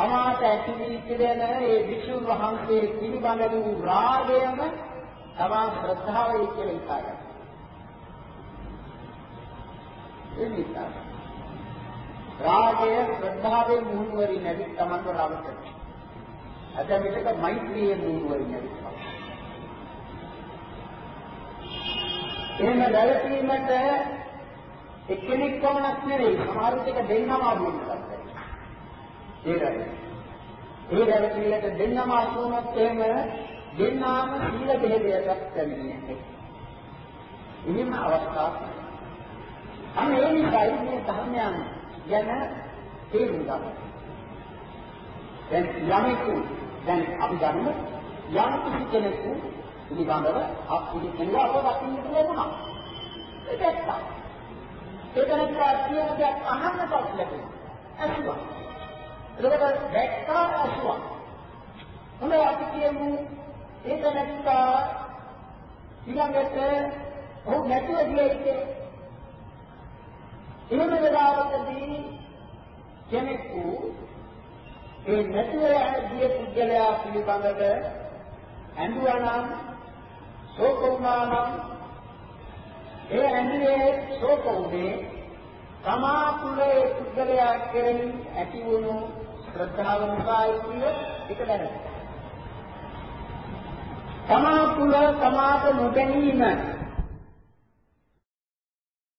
තමාට ඇති වී තිබෙන ඒ විසුණු වහන්සේ පිළිබඳ වූ රාගයම තමා ශ්‍රද්ධාවයි කියලා හිතාගන්න. එනිසා රාගය ශ්‍රද්ධාවෙන් මුහුණුවරි නැති තමන්ව රවටන. අද මෙතක මෛත්‍රියේ මුහුණුවරි නැති. එහෙම වැළපීමට එක්කෙනෙක් පමණක් නෙවෙයි සමහර විට දෙන්නම අහු වෙනවා. ඒ රැඳෙන. ඒ රැඳෙන්නට දෙන්නම අහු වුණොත් එහෙම දෙන්නාම සීල බෙහෙදයක් කරන්නේ. එහෙම අවස්ථාවක්. අන්න ඒ නිසායි මේ ධර්මයන් ගැන තේරුම් ගන්න. දැන් යමෙකු දැන් අපි ගන්න යම් කිසි කෙනෙකු පිළිබඳව අපිට කියනවා අප දකින්න ලැබුණා. ඒක ඇත්ත. ඒක නිසා කියන දෙයක් අහන්නට ලැබුණා. ඇසුවා. එතකොට දැක්කා ඇසුවා. හොඳ අපි කියමු ඒක නැත්තා ඊළඟට ඔහු නැතුව ගියේ එහෙම වෙලාවකදී කෙනෙකු ඒ නැතුව ගිය පුද්ගලයා පිළිබඳව ඇඬුවා නම් ශෝක වුණා නම් ඒ ඇඬුවේ ශෝක උනේ තමා තුළ ඒ පුද්ගලයා කෙරෙහි ඇති වුණු ශ්‍රද්ධාව නිසායි කිය එක දැනගන්න. තමා තුළ තමාට නොදැනීම